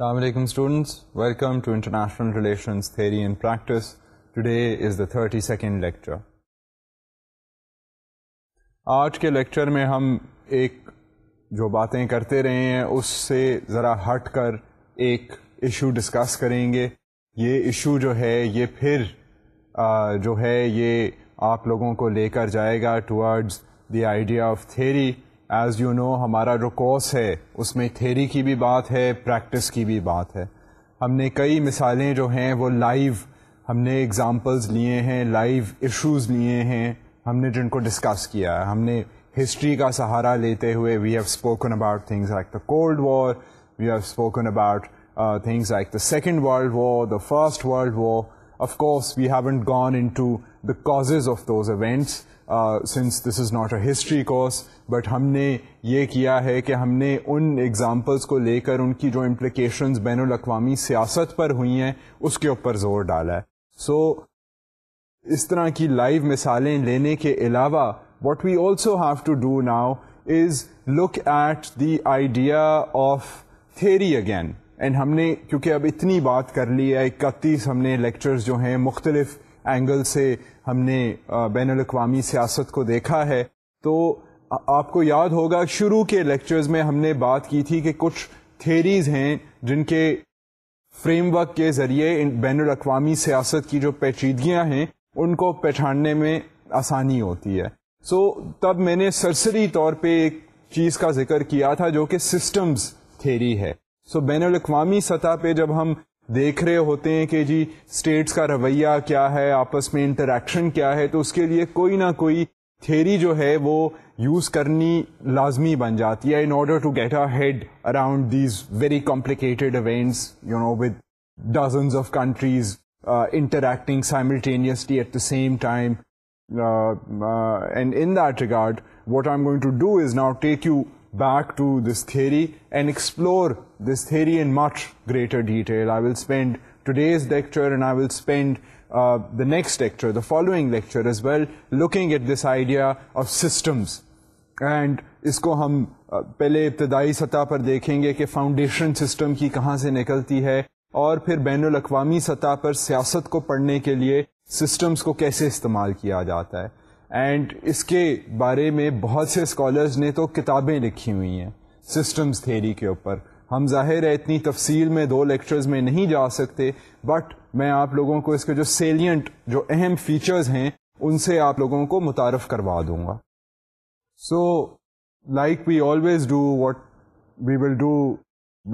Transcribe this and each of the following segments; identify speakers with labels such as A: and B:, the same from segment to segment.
A: السّلام علیکم students welcome to international relations theory and practice today is the thirty second lecture آج کے lecture میں ہم ایک جو باتیں کرتے رہے ہیں اس سے ذرا ہٹ کر ایک ایشو ڈسکس کریں گے یہ ایشو جو ہے یہ پھر جو ہے یہ آپ لوگوں کو لے کر جائے گا towards the idea of theory as you know ہمارا جو کورس ہے اس میں تھیری کی بھی بات ہے پریکٹس کی بھی بات ہے ہم نے کئی مثالیں جو ہیں وہ لائیو ہم نے اگزامپلز لیے ہیں لائیو ایشوز لیے ہیں ہم نے جن کو ڈسکس کیا ہے ہم نے ہسٹری کا سہارا لیتے ہوئے we have spoken about things like the cold war we have spoken about things like the second world war the first world war of course we have gone into the cause of those events since this is not a history course but ہم نے یہ کیا ہے کہ ہم نے ان examples کو لے کر ان کی جو امپلیکیشنز بین الاقوامی سیاست پر ہوئی ہیں اس کے اوپر زور ڈالا ہے سو so, اس طرح کی لائیو مثالیں لینے کے علاوہ what we also have to do now is look at the idea of theory again and ہم نے کیونکہ اب اتنی بات کر لی ہے اکتیس ہم نے لیکچرز جو ہیں مختلف اینگل سے ہم نے بین الاقوامی سیاست کو دیکھا ہے تو آپ کو یاد ہوگا شروع کے لیکچرز میں ہم نے بات کی تھی کہ کچھ تھیریز ہیں جن کے فریم ورک کے ذریعے بین الاقوامی سیاست کی جو پیچیدگیاں ہیں ان کو پہچاننے میں آسانی ہوتی ہے سو so, تب میں نے سرسری طور پہ ایک چیز کا ذکر کیا تھا جو کہ سسٹمز تھیری ہے سو so, بین الاقوامی سطح پہ جب ہم دیکھ رہے ہوتے ہیں کہ جی اسٹیٹس کا رویہ کیا ہے آپس میں انٹریکشن کیا ہے تو اس کے لیے کوئی نہ کوئی تھیری جو ہے وہ یوز کرنی لازمی بن جاتی ہے in order to get a head around these very complicated events you know with dozens of countries interacting simultaneously at the same time and in that regard what I am going to do is now take you back to this theory and explore this theory in much greater detail I will spend today's lecture and I will spend Uh, the next lecture, the following lecture as well, looking at this idea of systems and اس کو ہم پہلے ابتدائی سطح پر دیکھیں گے کہ فاؤنڈیشن سسٹم کی کہاں سے نکلتی ہے اور پھر بین الاقوامی سطح پر سیاست کو پڑھنے کے لیے سسٹمز کو کیسے استعمال کیا جاتا ہے اینڈ اس کے بارے میں بہت سے اسکالرز نے تو کتابیں لکھی ہوئی ہیں سسٹمز تھیری کے اوپر ہم ظاہر ہے اتنی تفصیل میں دو لیکچرز میں نہیں جا سکتے بٹ میں آپ لوگوں کو اس کے جو سیلینٹ جو اہم فیچرز ہیں ان سے آپ لوگوں کو متعارف کروا دوں گا so like we always do what we will do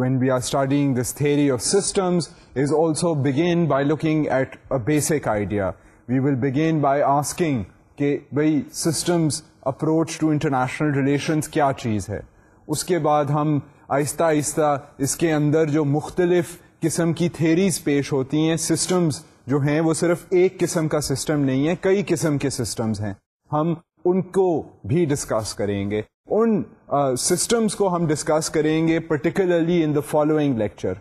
A: when we are of this is of begin is also at at basic idea we will begin by asking کہ بھائی systems approach to international relations کیا چیز ہے اس کے بعد ہم آہستہ آہستہ اس کے اندر جو مختلف قسم کی تھیریز پیش ہوتی ہیں سسٹمز جو ہیں وہ صرف ایک قسم کا سسٹم نہیں ہے کئی قسم کے سسٹمز ہیں ہم ان کو بھی ڈسکس کریں گے ان uh, کو ہم ڈسکس کریں گے particularly in the following lecture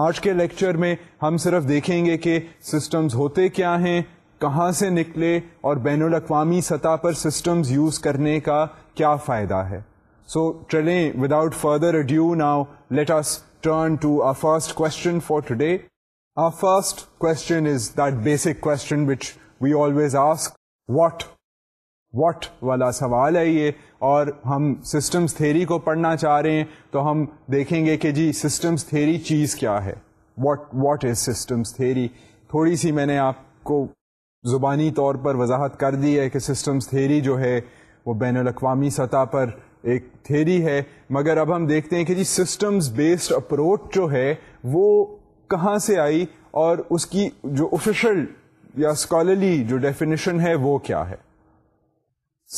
A: آج کے لیکچر میں ہم صرف دیکھیں گے کہ سسٹمز ہوتے کیا ہیں کہاں سے نکلے اور بین الاقوامی سطح پر سسٹمز یوز کرنے کا کیا فائدہ ہے سو چلیں without further ado now let us turn to a first question for today a first question is that basic question which we always ask what what والا سوال ہے یہ اور ہم سسٹمز تھیری کو پڑھنا چاہ رہے ہیں تو ہم دیکھیں گے کہ جی سسٹمز تھیری چیز کیا ہے what what is systems theory تھوڑی سی میں نے آپ کو زبانی طور پر وضاحت کر دی ہے کہ سسٹمز تھیری جو ہے وہ بین الاقوامی سطح پر ایک تھیری ہے مگر اب ہم دیکھتے ہیں کہ جی سسٹمز بیسڈ اپروچ جو ہے وہ کہاں سے آئی اور اس کی جو آفیشل یا اسکالرلی جو ڈیفینیشن ہے وہ کیا ہے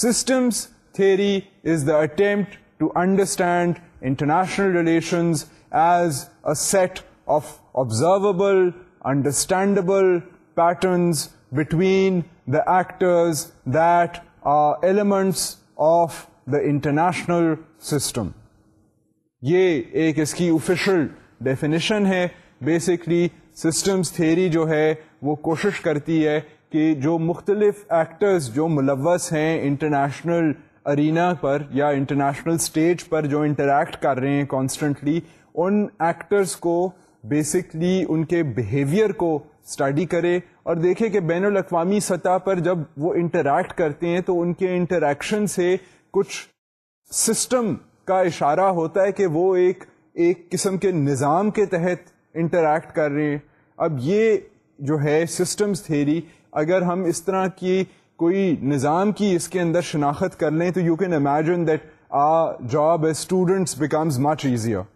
A: systems theory is the attempt to understand international relations as a set of observable, understandable patterns between the actors that are elements of the international system یہ ایک اس کی اوفیشل ڈیفینیشن ہے بیسکلی سسٹمس تھیری جو ہے وہ کوشش کرتی ہے کہ جو مختلف ایکٹرز جو ملوث ہیں انٹرنیشنل ارینا پر یا انٹرنیشنل اسٹیج پر جو انٹریکٹ کر رہے ہیں کانسٹنٹلی ان ایکٹرز کو بیسکلی ان کے بیہیویئر کو اسٹڈی کرے اور دیکھے کہ بین الاقوامی سطح پر جب وہ انٹریکٹ کرتے ہیں تو ان کے انٹریکشن سے کچھ سسٹم کا اشارہ ہوتا ہے کہ وہ ایک ایک قسم کے نظام کے تحت انٹریکٹ کر رہے ہیں اب یہ جو ہے سسٹمز تھیری اگر ہم اس طرح کی کوئی نظام کی اس کے اندر شناخت کر لیں تو you can imagine that a job as students becomes much easier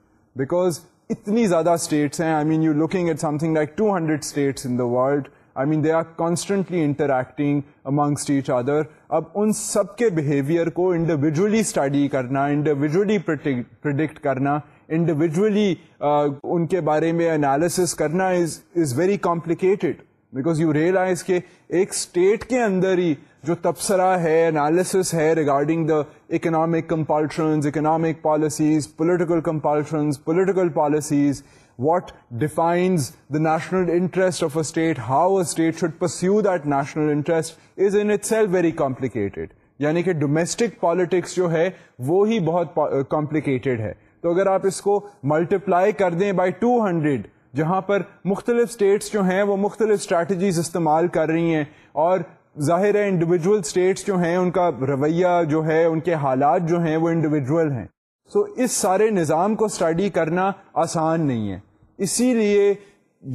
A: because اتنی زیادہ اسٹیٹس ہیں I mean you looking at something like two hundred states in the world I mean they are constantly interacting amongst each other اب ان سب کے behaviour کو individually study کرنا individually predict کرنا انڈیویجولی uh, ان کے بارے میں انالیسس کرنا is is very complicated because you realise کہ ایک اسٹیٹ کے اندر ہی جو تبصرہ ہے انالیسس ہے regarding the economic compulsions economic policies political compulsions political policies what defines the national interest of a state how a state should perceive that national interest is in itself very complicated یعنی کہ domestic politics جو ہے وہ ہی بہت complicated ہے تو اگر آپ اس کو ملٹیپلائی کر دیں بائی ٹو ہنڈریڈ جہاں پر مختلف اسٹیٹس جو ہیں وہ مختلف اسٹریٹجیز استعمال کر رہی ہیں اور ظاہر ہے انڈیویجول اسٹیٹس جو ہیں ان کا رویہ جو ہے ان کے حالات جو ہیں وہ انڈیویجول ہیں سو so, اس سارے نظام کو اسٹڈی کرنا آسان نہیں ہے اسی لیے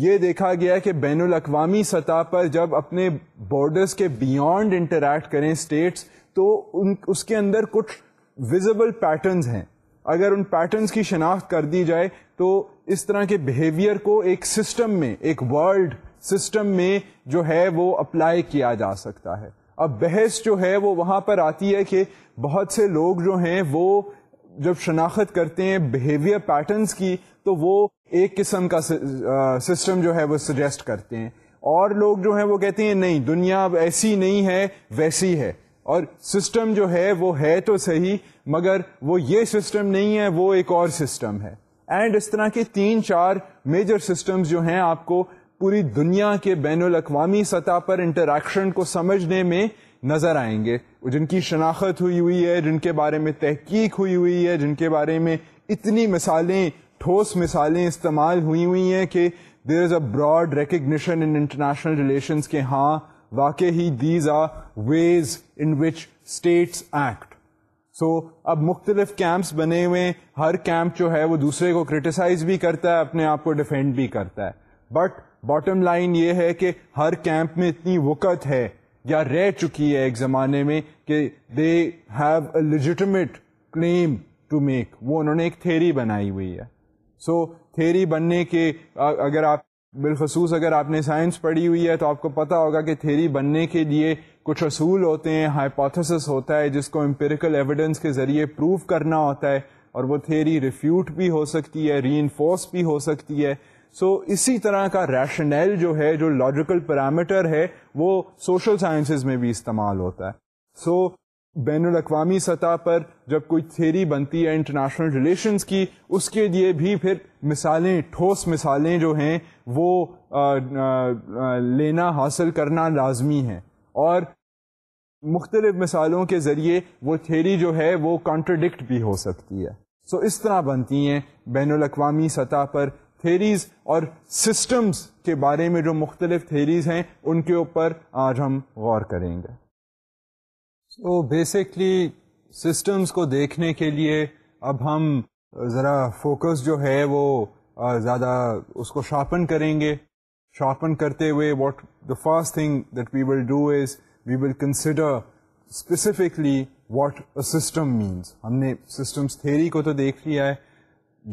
A: یہ دیکھا گیا کہ بین الاقوامی سطح پر جب اپنے بارڈرس کے بیانڈ انٹریکٹ کریں اسٹیٹس تو ان اس کے اندر کچھ ویزبل پیٹرنز ہیں اگر ان پیٹرنس کی شناخت کر دی جائے تو اس طرح کے بیہیویئر کو ایک سسٹم میں ایک ورلڈ سسٹم میں جو ہے وہ اپلائی کیا جا سکتا ہے اب بحث جو ہے وہ وہاں پر آتی ہے کہ بہت سے لوگ جو ہیں وہ جب شناخت کرتے ہیں بیہیویئر پیٹرنس کی تو وہ ایک قسم کا سسٹم جو ہے وہ سجیسٹ کرتے ہیں اور لوگ جو ہیں وہ کہتے ہیں نہیں دنیا ایسی نہیں ہے ویسی ہے اور سسٹم جو ہے وہ ہے تو صحیح مگر وہ یہ سسٹم نہیں ہے وہ ایک اور سسٹم ہے اینڈ اس طرح کے تین چار میجر سسٹم جو ہیں آپ کو پوری دنیا کے بین الاقوامی سطح پر انٹریکشن کو سمجھنے میں نظر آئیں گے جن کی شناخت ہوئی ہوئی ہے جن کے بارے میں تحقیق ہوئی ہوئی ہے جن کے بارے میں اتنی مثالیں ٹھوس مثالیں استعمال ہوئی ہوئی ہیں کہ there is a broad recognition in international relations کے ہاں واقع ہی these are ways in which states act so so, اب مختلف کیمپس بنے ہوئے ہر کیمپ جو ہے وہ دوسرے کو کرٹیسائز بھی کرتا ہے اپنے آپ کو ڈیفینڈ بھی کرتا ہے بٹ باٹم لائن یہ ہے کہ ہر کیمپ میں اتنی وقت ہے یا رہ چکی ہے ایک زمانے میں کہ they have a legitimate claim to make وہ انہوں نے ایک تھیری بنائی ہوئی ہے سو تھیری بننے کے اگر آپ بالخصوص اگر آپ نے سائنس پڑھی ہوئی ہے تو آپ کو پتا ہوگا کہ تھیری بننے کے لیے کچھ اصول ہوتے ہیں ہائپوتھسس ہوتا ہے جس کو امپیریکل ایویڈنس کے ذریعے پروو کرنا ہوتا ہے اور وہ تھیری ریفیوٹ بھی ہو سکتی ہے ری انفورس بھی ہو سکتی ہے سو so, اسی طرح کا ریشنل جو ہے جو لاجیکل پیرامیٹر ہے وہ سوشل سائنسز میں بھی استعمال ہوتا ہے سو so, بین الاقوامی سطح پر جب کوئی تھیری بنتی ہے انٹرنیشنل ریلیشنس کی اس کے لیے بھی پھر مثالیں ٹھوس مثالیں جو ہیں وہ آ, آ, آ, لینا حاصل کرنا لازمی ہیں اور مختلف مثالوں کے ذریعے وہ تھیری جو ہے وہ کانٹرڈکٹ بھی ہو سکتی ہے سو so اس طرح بنتی ہیں بین الاقوامی سطح پر تھیریز اور سسٹمز کے بارے میں جو مختلف تھیریز ہیں ان کے اوپر آج ہم غور کریں گے سو بیسکلی سسٹمز کو دیکھنے کے لیے اب ہم ذرا فوکس جو ہے وہ زیادہ اس کو شارپن کریں گے شارپن کرتے ہوئے what the first thing that we will do is we will consider specifically what a system means ہم نے سسٹمس تھیری کو تو دیکھ لیا ہے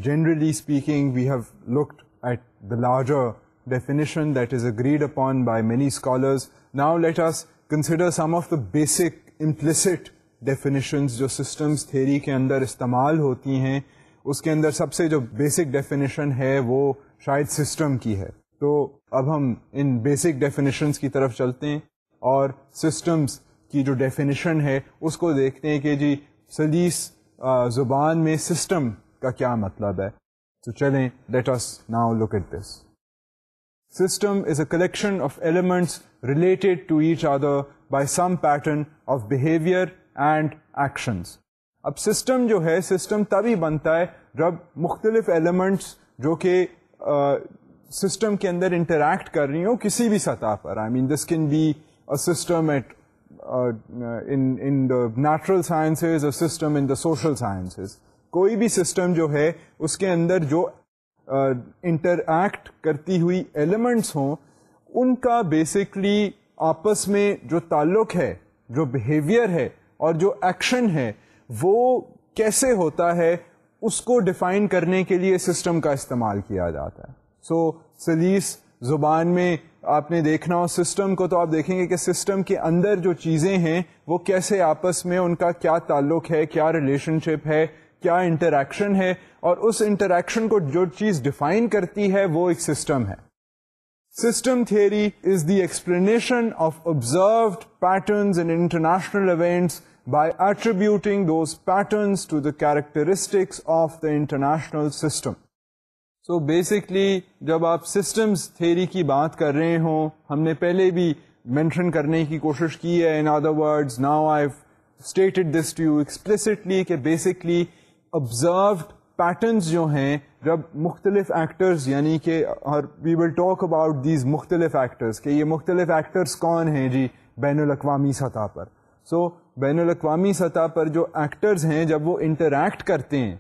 A: generally speaking we have looked at the larger definition that is agreed upon by many scholars now let us consider some of the basic implicit definitions جو systems theory کے اندر استعمال ہوتی ہیں اس کے اندر سب سے جو بیسک ڈیفینیشن ہے وہ شاید سسٹم کی ہے تو اب ہم ان بیسک ڈیفینیشنس کی طرف چلتے ہیں اور سسٹمس کی جو ڈیفینیشن ہے اس کو دیکھتے ہیں کہ جی سلیس زبان میں سسٹم کا کیا مطلب ہے تو چلیں let us now look at this system is a collection of elements related to each other by some pattern of behaviour and actions اب سسٹم جو ہے سسٹم تبھی بنتا ہے جب مختلف ایلیمنٹس جو کہ سسٹم کے اندر انٹریکٹ کر رہی ہوں کسی بھی سطح پر I mean this can be a system at in the natural sciences اور system in the social sciences کوئی بھی سسٹم جو ہے اس کے اندر جو انٹریکٹ uh, کرتی ہوئی ایلیمنٹس ہوں ان کا بیسکلی آپس میں جو تعلق ہے جو بیہیویئر ہے اور جو ایکشن ہے وہ کیسے ہوتا ہے اس کو ڈیفائن کرنے کے لیے سسٹم کا استعمال کیا جاتا ہے سو سلیس زبان میں آپ نے دیکھنا ہو سسٹم کو تو آپ دیکھیں گے کہ سسٹم کے اندر جو چیزیں ہیں وہ کیسے آپس میں ان کا کیا تعلق ہے کیا ریلیشن شپ ہے کیا انٹریکشن ہے اور اس انٹریکشن کو جو چیز ڈیفائن کرتی ہے وہ ایک سسٹم ہے system theory is the explanation of observed patterns international events by attributing those patterns to the characteristics of the international system so basically جب آپ سسٹمز تھیری کی بات کر رہے ہوں ہم نے پہلے بھی مینشن کرنے کی کوشش کی ہے in other words now I stated this to you explicitly کہ بیسکلی آبزروڈ پیٹرنس جو ہیں جب مختلف ایکٹرز یعنی کہ اور we will talk about these مختلف ایکٹرس کہ یہ مختلف ایکٹرس کون ہیں جی بین الاقوامی سطح پر سو so, بین الاقوامی سطح پر جو ایکٹرز ہیں جب وہ انٹریکٹ کرتے ہیں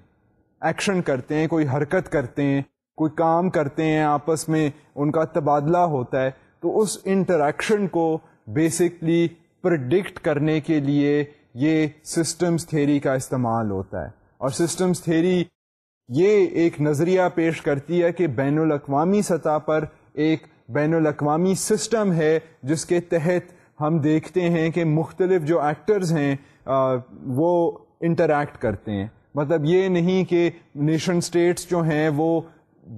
A: ایکشن کرتے ہیں کوئی حرکت کرتے ہیں کوئی کام کرتے ہیں آپس میں ان کا تبادلہ ہوتا ہے تو اس انٹریکشن کو بیسکلی پرڈکٹ کرنے کے لیے یہ سسٹمز تھیری کا استعمال ہوتا ہے اور سسٹمز تھیری یہ ایک نظریہ پیش کرتی ہے کہ بین الاقوامی سطح پر ایک بین الاقوامی سسٹم ہے جس کے تحت ہم دیکھتے ہیں کہ مختلف جو ایکٹرز ہیں آ, وہ انٹریکٹ کرتے ہیں مطلب یہ نہیں کہ نیشن اسٹیٹس جو ہیں وہ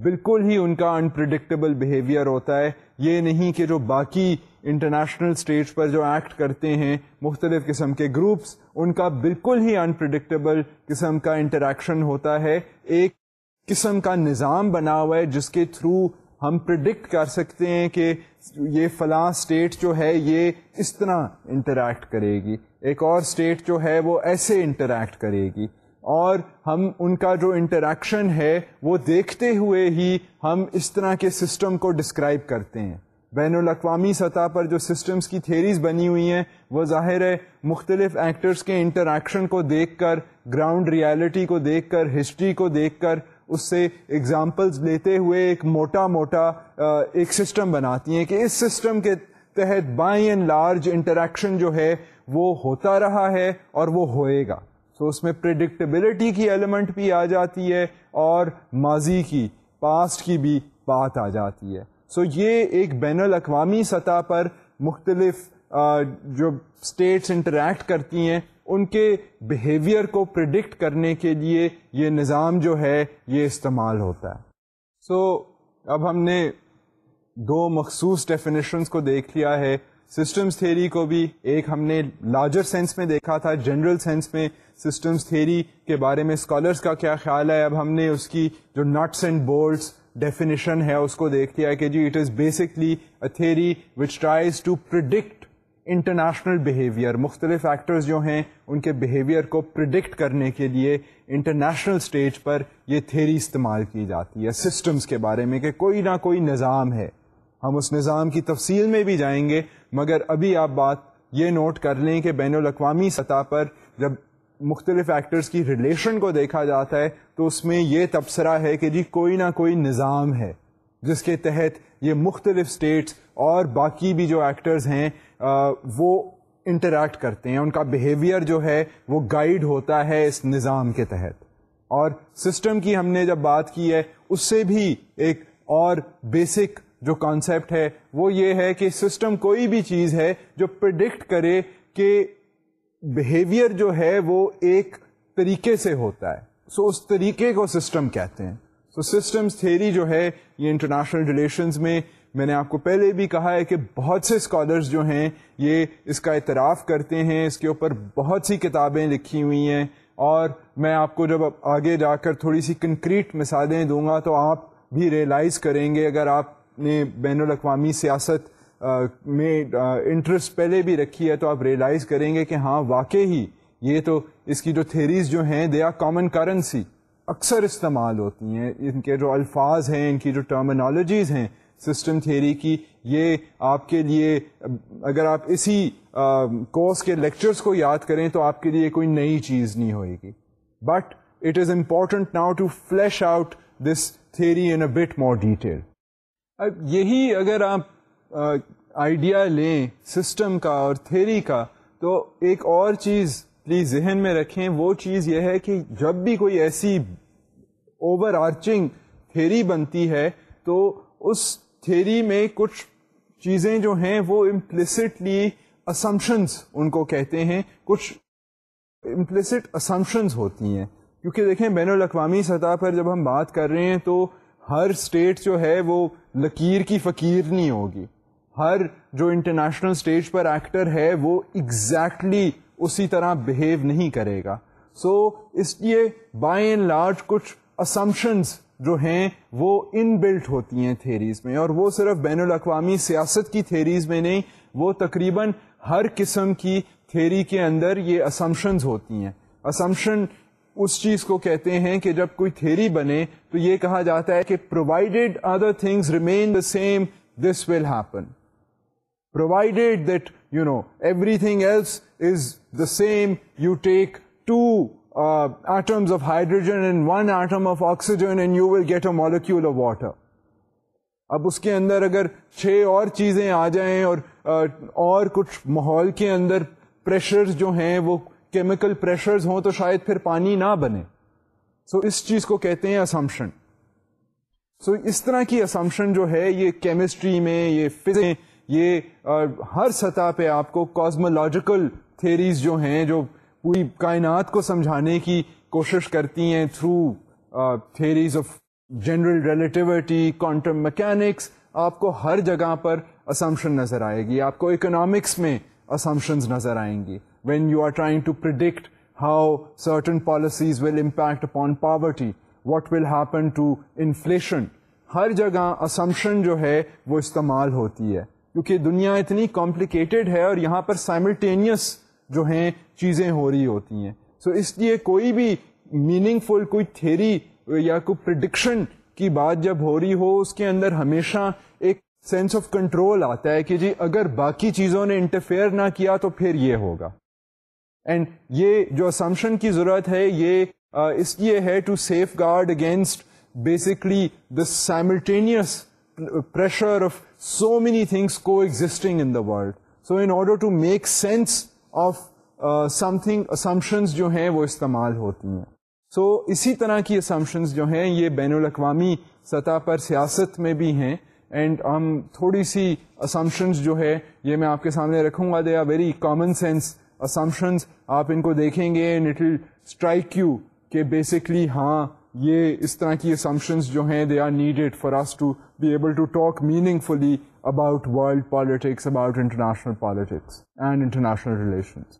A: بالکل ہی ان کا ان پرڈکٹیبل بیہیویئر ہوتا ہے یہ نہیں کہ جو باقی انٹرنیشنل اسٹیج پر جو ایکٹ کرتے ہیں مختلف قسم کے گروپس ان کا بالکل ہی ان پرڈکٹیبل قسم کا انٹریکشن ہوتا ہے ایک قسم کا نظام بنا ہوا ہے جس کے تھرو ہم پرڈکٹ کر سکتے ہیں کہ یہ فلاں اسٹیٹ جو ہے یہ اس طرح انٹریکٹ کرے گی ایک اور اسٹیٹ جو ہے وہ ایسے انٹریکٹ کرے گی اور ہم ان کا جو انٹریکشن ہے وہ دیکھتے ہوئے ہی ہم اس طرح کے سسٹم کو ڈسکرائب کرتے ہیں بین الاقوامی سطح پر جو سسٹمز کی تھیریز بنی ہوئی ہیں وہ ظاہر ہے مختلف ایکٹرز کے انٹریکشن کو دیکھ کر گراؤنڈ ریالٹی کو دیکھ کر ہسٹری کو دیکھ کر اس سے ایگزامپلز لیتے ہوئے ایک موٹا موٹا ایک سسٹم بناتی ہیں کہ اس سسٹم کے تحت بائیں اینڈ لارج انٹریکشن جو ہے وہ ہوتا رہا ہے اور وہ ہوئے گا سو اس میں پرڈکٹیبلٹی کی ایلیمنٹ بھی آ جاتی ہے اور ماضی کی پاسٹ کی بھی بات آ جاتی ہے سو یہ ایک بین الاقوامی سطح پر مختلف جو اسٹیٹس انٹریکٹ کرتی ہیں ان کے بیہیویئر کو پرڈکٹ کرنے کے لیے یہ نظام جو ہے یہ استعمال ہوتا ہے سو so, اب ہم نے دو مخصوص ڈیفینیشنس کو دیکھ لیا ہے سسٹمس تھیری کو بھی ایک ہم نے لارجر سینس میں دیکھا تھا جنرل سینس میں سسٹمس تھیری کے بارے میں اسکالرس کا کیا خیال ہے اب ہم نے اس کی جو نٹس اینڈ بولٹس ڈیفینیشن ہے اس کو دیکھ لیا کہ جی it is basically a theory which tries to predict international behaviour مختلف ایکٹرز جو ہیں ان کے بیہیویئر کو پرڈکٹ کرنے کے لیے انٹرنیشنل اسٹیج پر یہ تھیری استعمال کی جاتی ہے سسٹمس کے بارے میں کہ کوئی نہ کوئی نظام ہے ہم اس نظام کی تفصیل میں بھی جائیں گے مگر ابھی آپ بات یہ نوٹ کر لیں کہ بین الاقوامی سطح پر جب مختلف ایکٹرز کی ریلیشن کو دیکھا جاتا ہے تو اس میں یہ تبصرہ ہے کہ جی کوئی نہ کوئی نظام ہے جس کے تحت یہ مختلف اسٹیٹس اور باقی بھی جو ایکٹرز ہیں آ, وہ انٹریکٹ کرتے ہیں ان کا بیہیویئر جو ہے وہ گائیڈ ہوتا ہے اس نظام کے تحت اور سسٹم کی ہم نے جب بات کی ہے اس سے بھی ایک اور بیسک جو کانسیپٹ ہے وہ یہ ہے کہ سسٹم کوئی بھی چیز ہے جو پرڈکٹ کرے کہ بیہیویئر جو ہے وہ ایک طریقے سے ہوتا ہے سو so, اس طریقے کو سسٹم کہتے ہیں سو سسٹم تھیری جو ہے یہ انٹرنیشنل ریلیشنز میں میں نے آپ کو پہلے بھی کہا ہے کہ بہت سے اسکالرس جو ہیں یہ اس کا اعتراف کرتے ہیں اس کے اوپر بہت سی کتابیں لکھی ہوئی ہیں اور میں آپ کو جب آگے جا کر تھوڑی سی کنکریٹ مثالیں دوں گا تو آپ بھی ریئلائز کریں گے اگر آپ نے بین الاقوامی سیاست میں انٹرسٹ پہلے بھی رکھی ہے تو آپ ریئلائز کریں گے کہ ہاں واقعی یہ تو اس کی جو تھیریز جو ہیں دے آر کامن کرنسی اکثر استعمال ہوتی ہیں ان کے جو الفاظ ہیں ان کی جو ٹرمنالوجیز ہیں سسٹم تھیری کی یہ آپ کے لیے اگر آپ اسی کورس کے لیکچرز کو یاد کریں تو آپ کے لیے کوئی نئی چیز نہیں ہوئے گی but it is important now to flesh out this theory in a bit more detail اب یہی اگر آپ آئیڈیا لیں سسٹم کا اور تھیری کا تو ایک اور چیز پلیز ذہن میں رکھیں وہ چیز یہ ہے کہ جب بھی کوئی ایسی اوور آرچنگ تھیری بنتی ہے تو اس تھیری میں کچھ چیزیں جو ہیں وہ امپلسٹلی اسمپشنز ان کو کہتے ہیں کچھ امپلسٹ اسمپشنز ہوتی ہیں کیونکہ دیکھیں بین الاقوامی سطح پر جب ہم بات کر رہے ہیں تو ہر اسٹیٹ جو ہے وہ لکیر کی فقیر نہیں ہوگی ہر جو انٹرنیشنل اسٹیج پر ایکٹر ہے وہ ایگزیکٹلی exactly اسی طرح بہیو نہیں کرے گا سو so, اس لیے بائی اینڈ لارج کچھ اسمپشنس جو ہیں وہ ان بلٹ ہوتی ہیں تھیریز میں اور وہ صرف بین الاقوامی سیاست کی تھیریز میں نہیں وہ تقریباً ہر قسم کی تھیری کے اندر یہ اسمپشنز ہوتی ہیں اسمپشن اس چیز کو کہتے ہیں کہ جب کوئی تھیری بنے تو یہ کہا جاتا ہے کہ provided other things remain the same this will happen provided that you know everything else is the same you take two atoms of hydrogen and one atom of oxygen and you will get a molecule of water اب اس کے اندر اگر چھ اور چیزیں آ جائیں اور uh, اور کچھ ماحول کے اندر جو ہیں وہ کیمیکل پریشرز ہوں تو شاید پھر پانی نہ بنے سو so, اس چیز کو کہتے ہیں اسمپشن سو so, اس طرح کی اسمپشن جو ہے یہ کیمسٹری میں یہ یہ ہر سطح پہ آپ کو کازمولوجیکل تھیریز جو ہیں جو پوری کائنات کو سمجھانے کی کوشش کرتی ہیں through theories of general relativity quantum mechanics آپ کو ہر جگہ پر اسمپشن نظر آئے گی آپ کو اکنامکس میں اسمپشنز نظر آئیں گی when you are trying to predict how certain policies will impact upon poverty what will inflation. ہر جگہ اسمپشن جو ہے وہ استعمال ہوتی ہے کیونکہ دنیا اتنی complicated ہے اور یہاں پر سائملٹینیس جو ہیں چیزیں ہو رہی ہوتی ہیں سو so اس لیے کوئی بھی میننگ فل کوئی تھیری یا کوئی پرڈکشن کی بات جب ہو رہی ہو اس کے اندر ہمیشہ ایک سینس آف کنٹرول آتا ہے کہ جی اگر باقی چیزوں نے انٹرفیئر نہ کیا تو پھر یہ ہوگا اینڈ یہ جو اسمپشن کی ضرورت ہے یہ اس لیے ہے to safeguard against basically the simultaneous pressure of so many things کو existing in the world so in order to make sense of some assumptions جو ہیں وہ استعمال ہوتی ہیں سو so, اسی طرح کی اسمپشنز جو ہیں یہ بین الاقوامی سطح پر سیاست میں بھی ہیں اینڈ ہم تھوڑی سی اسمپشنز جو ہے یہ میں آپ کے سامنے رکھوں گا they a very common sense assumptions آپ ان کو دیکھیں گے اسٹرائک یو کہ بیسکلی ہاں یہ اس طرح کی اسمپشنز جو ہیں they are needed for us to be able to talk meaningfully about world politics about international politics and international relations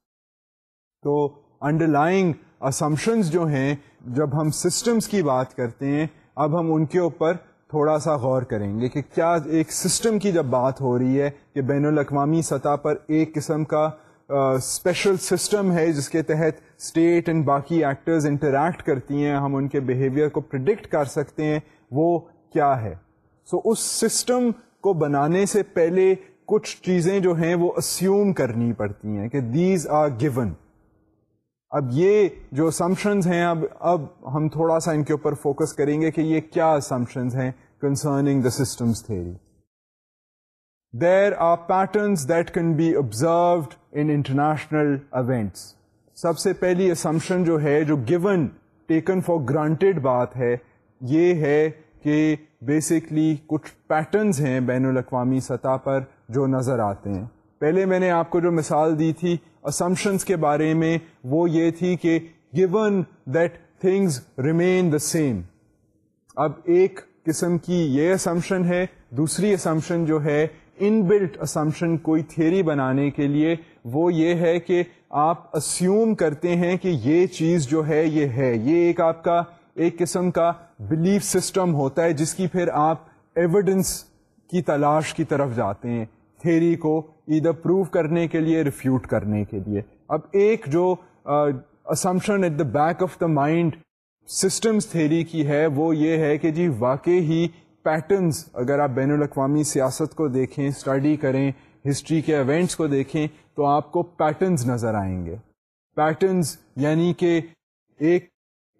A: تو انڈر لائنگ اسمپشنز جو ہیں جب ہم سسٹمس کی بات کرتے ہیں اب ہم ان کے اوپر تھوڑا سا غور کریں گے کہ کیا ایک سسٹم کی جب بات ہو رہی ہے کہ بین الاقوامی سطح پر ایک قسم کا اسپیشل سسٹم ہے جس کے تحت اسٹیٹ اینڈ باقی ایکٹرز انٹریکٹ کرتی ہیں ہم ان کے بیہیویئر کو پرڈکٹ کر سکتے ہیں وہ کیا ہے سو so, اس سسٹم کو بنانے سے پہلے کچھ چیزیں جو ہیں وہ اسیوم کرنی پڑتی ہیں کہ دیز آر گون اب یہ جو اسمپشنز ہیں اب اب ہم تھوڑا سا ان کے اوپر فوکس کریں گے کہ یہ کیا اسمپشنز ہیں concerning the systems theory there patterns that that can be observed international events سب سے پہلی اسمپشن جو ہے جو گیون ٹیکن for گرانٹیڈ بات ہے یہ ہے کہ بیسکلی کچھ پیٹرنز ہیں بین الاقوامی سطح پر جو نظر آتے ہیں پہلے میں نے آپ کو جو مثال دی تھی اسمپشنس کے بارے میں وہ یہ تھی کہ given that things remain the same اب ایک قسم کی یہ اسمپشن ہے دوسری اسمپشن جو ہے ان بلٹ اسمپشن کوئی تھیری بنانے کے لیے وہ یہ ہے کہ آپ اسیوم کرتے ہیں کہ یہ چیز جو ہے یہ ہے یہ ایک آپ کا ایک قسم کا بلیف سسٹم ہوتا ہے جس کی پھر آپ ایویڈنس کی تلاش کی طرف جاتے ہیں تھیری کو ادھر پروو کرنے کے لیے ریفیوٹ کرنے کے لیے اب ایک جو assumption at the back of the mind systems theory کی ہے وہ یہ ہے کہ جی واقع ہی پیٹرنز اگر آپ بین الاقوامی سیاست کو دیکھیں اسٹڈی کریں ہسٹری کے ایونٹس کو دیکھیں تو آپ کو پیٹرنز نظر آئیں گے پیٹرنز یعنی کہ ایک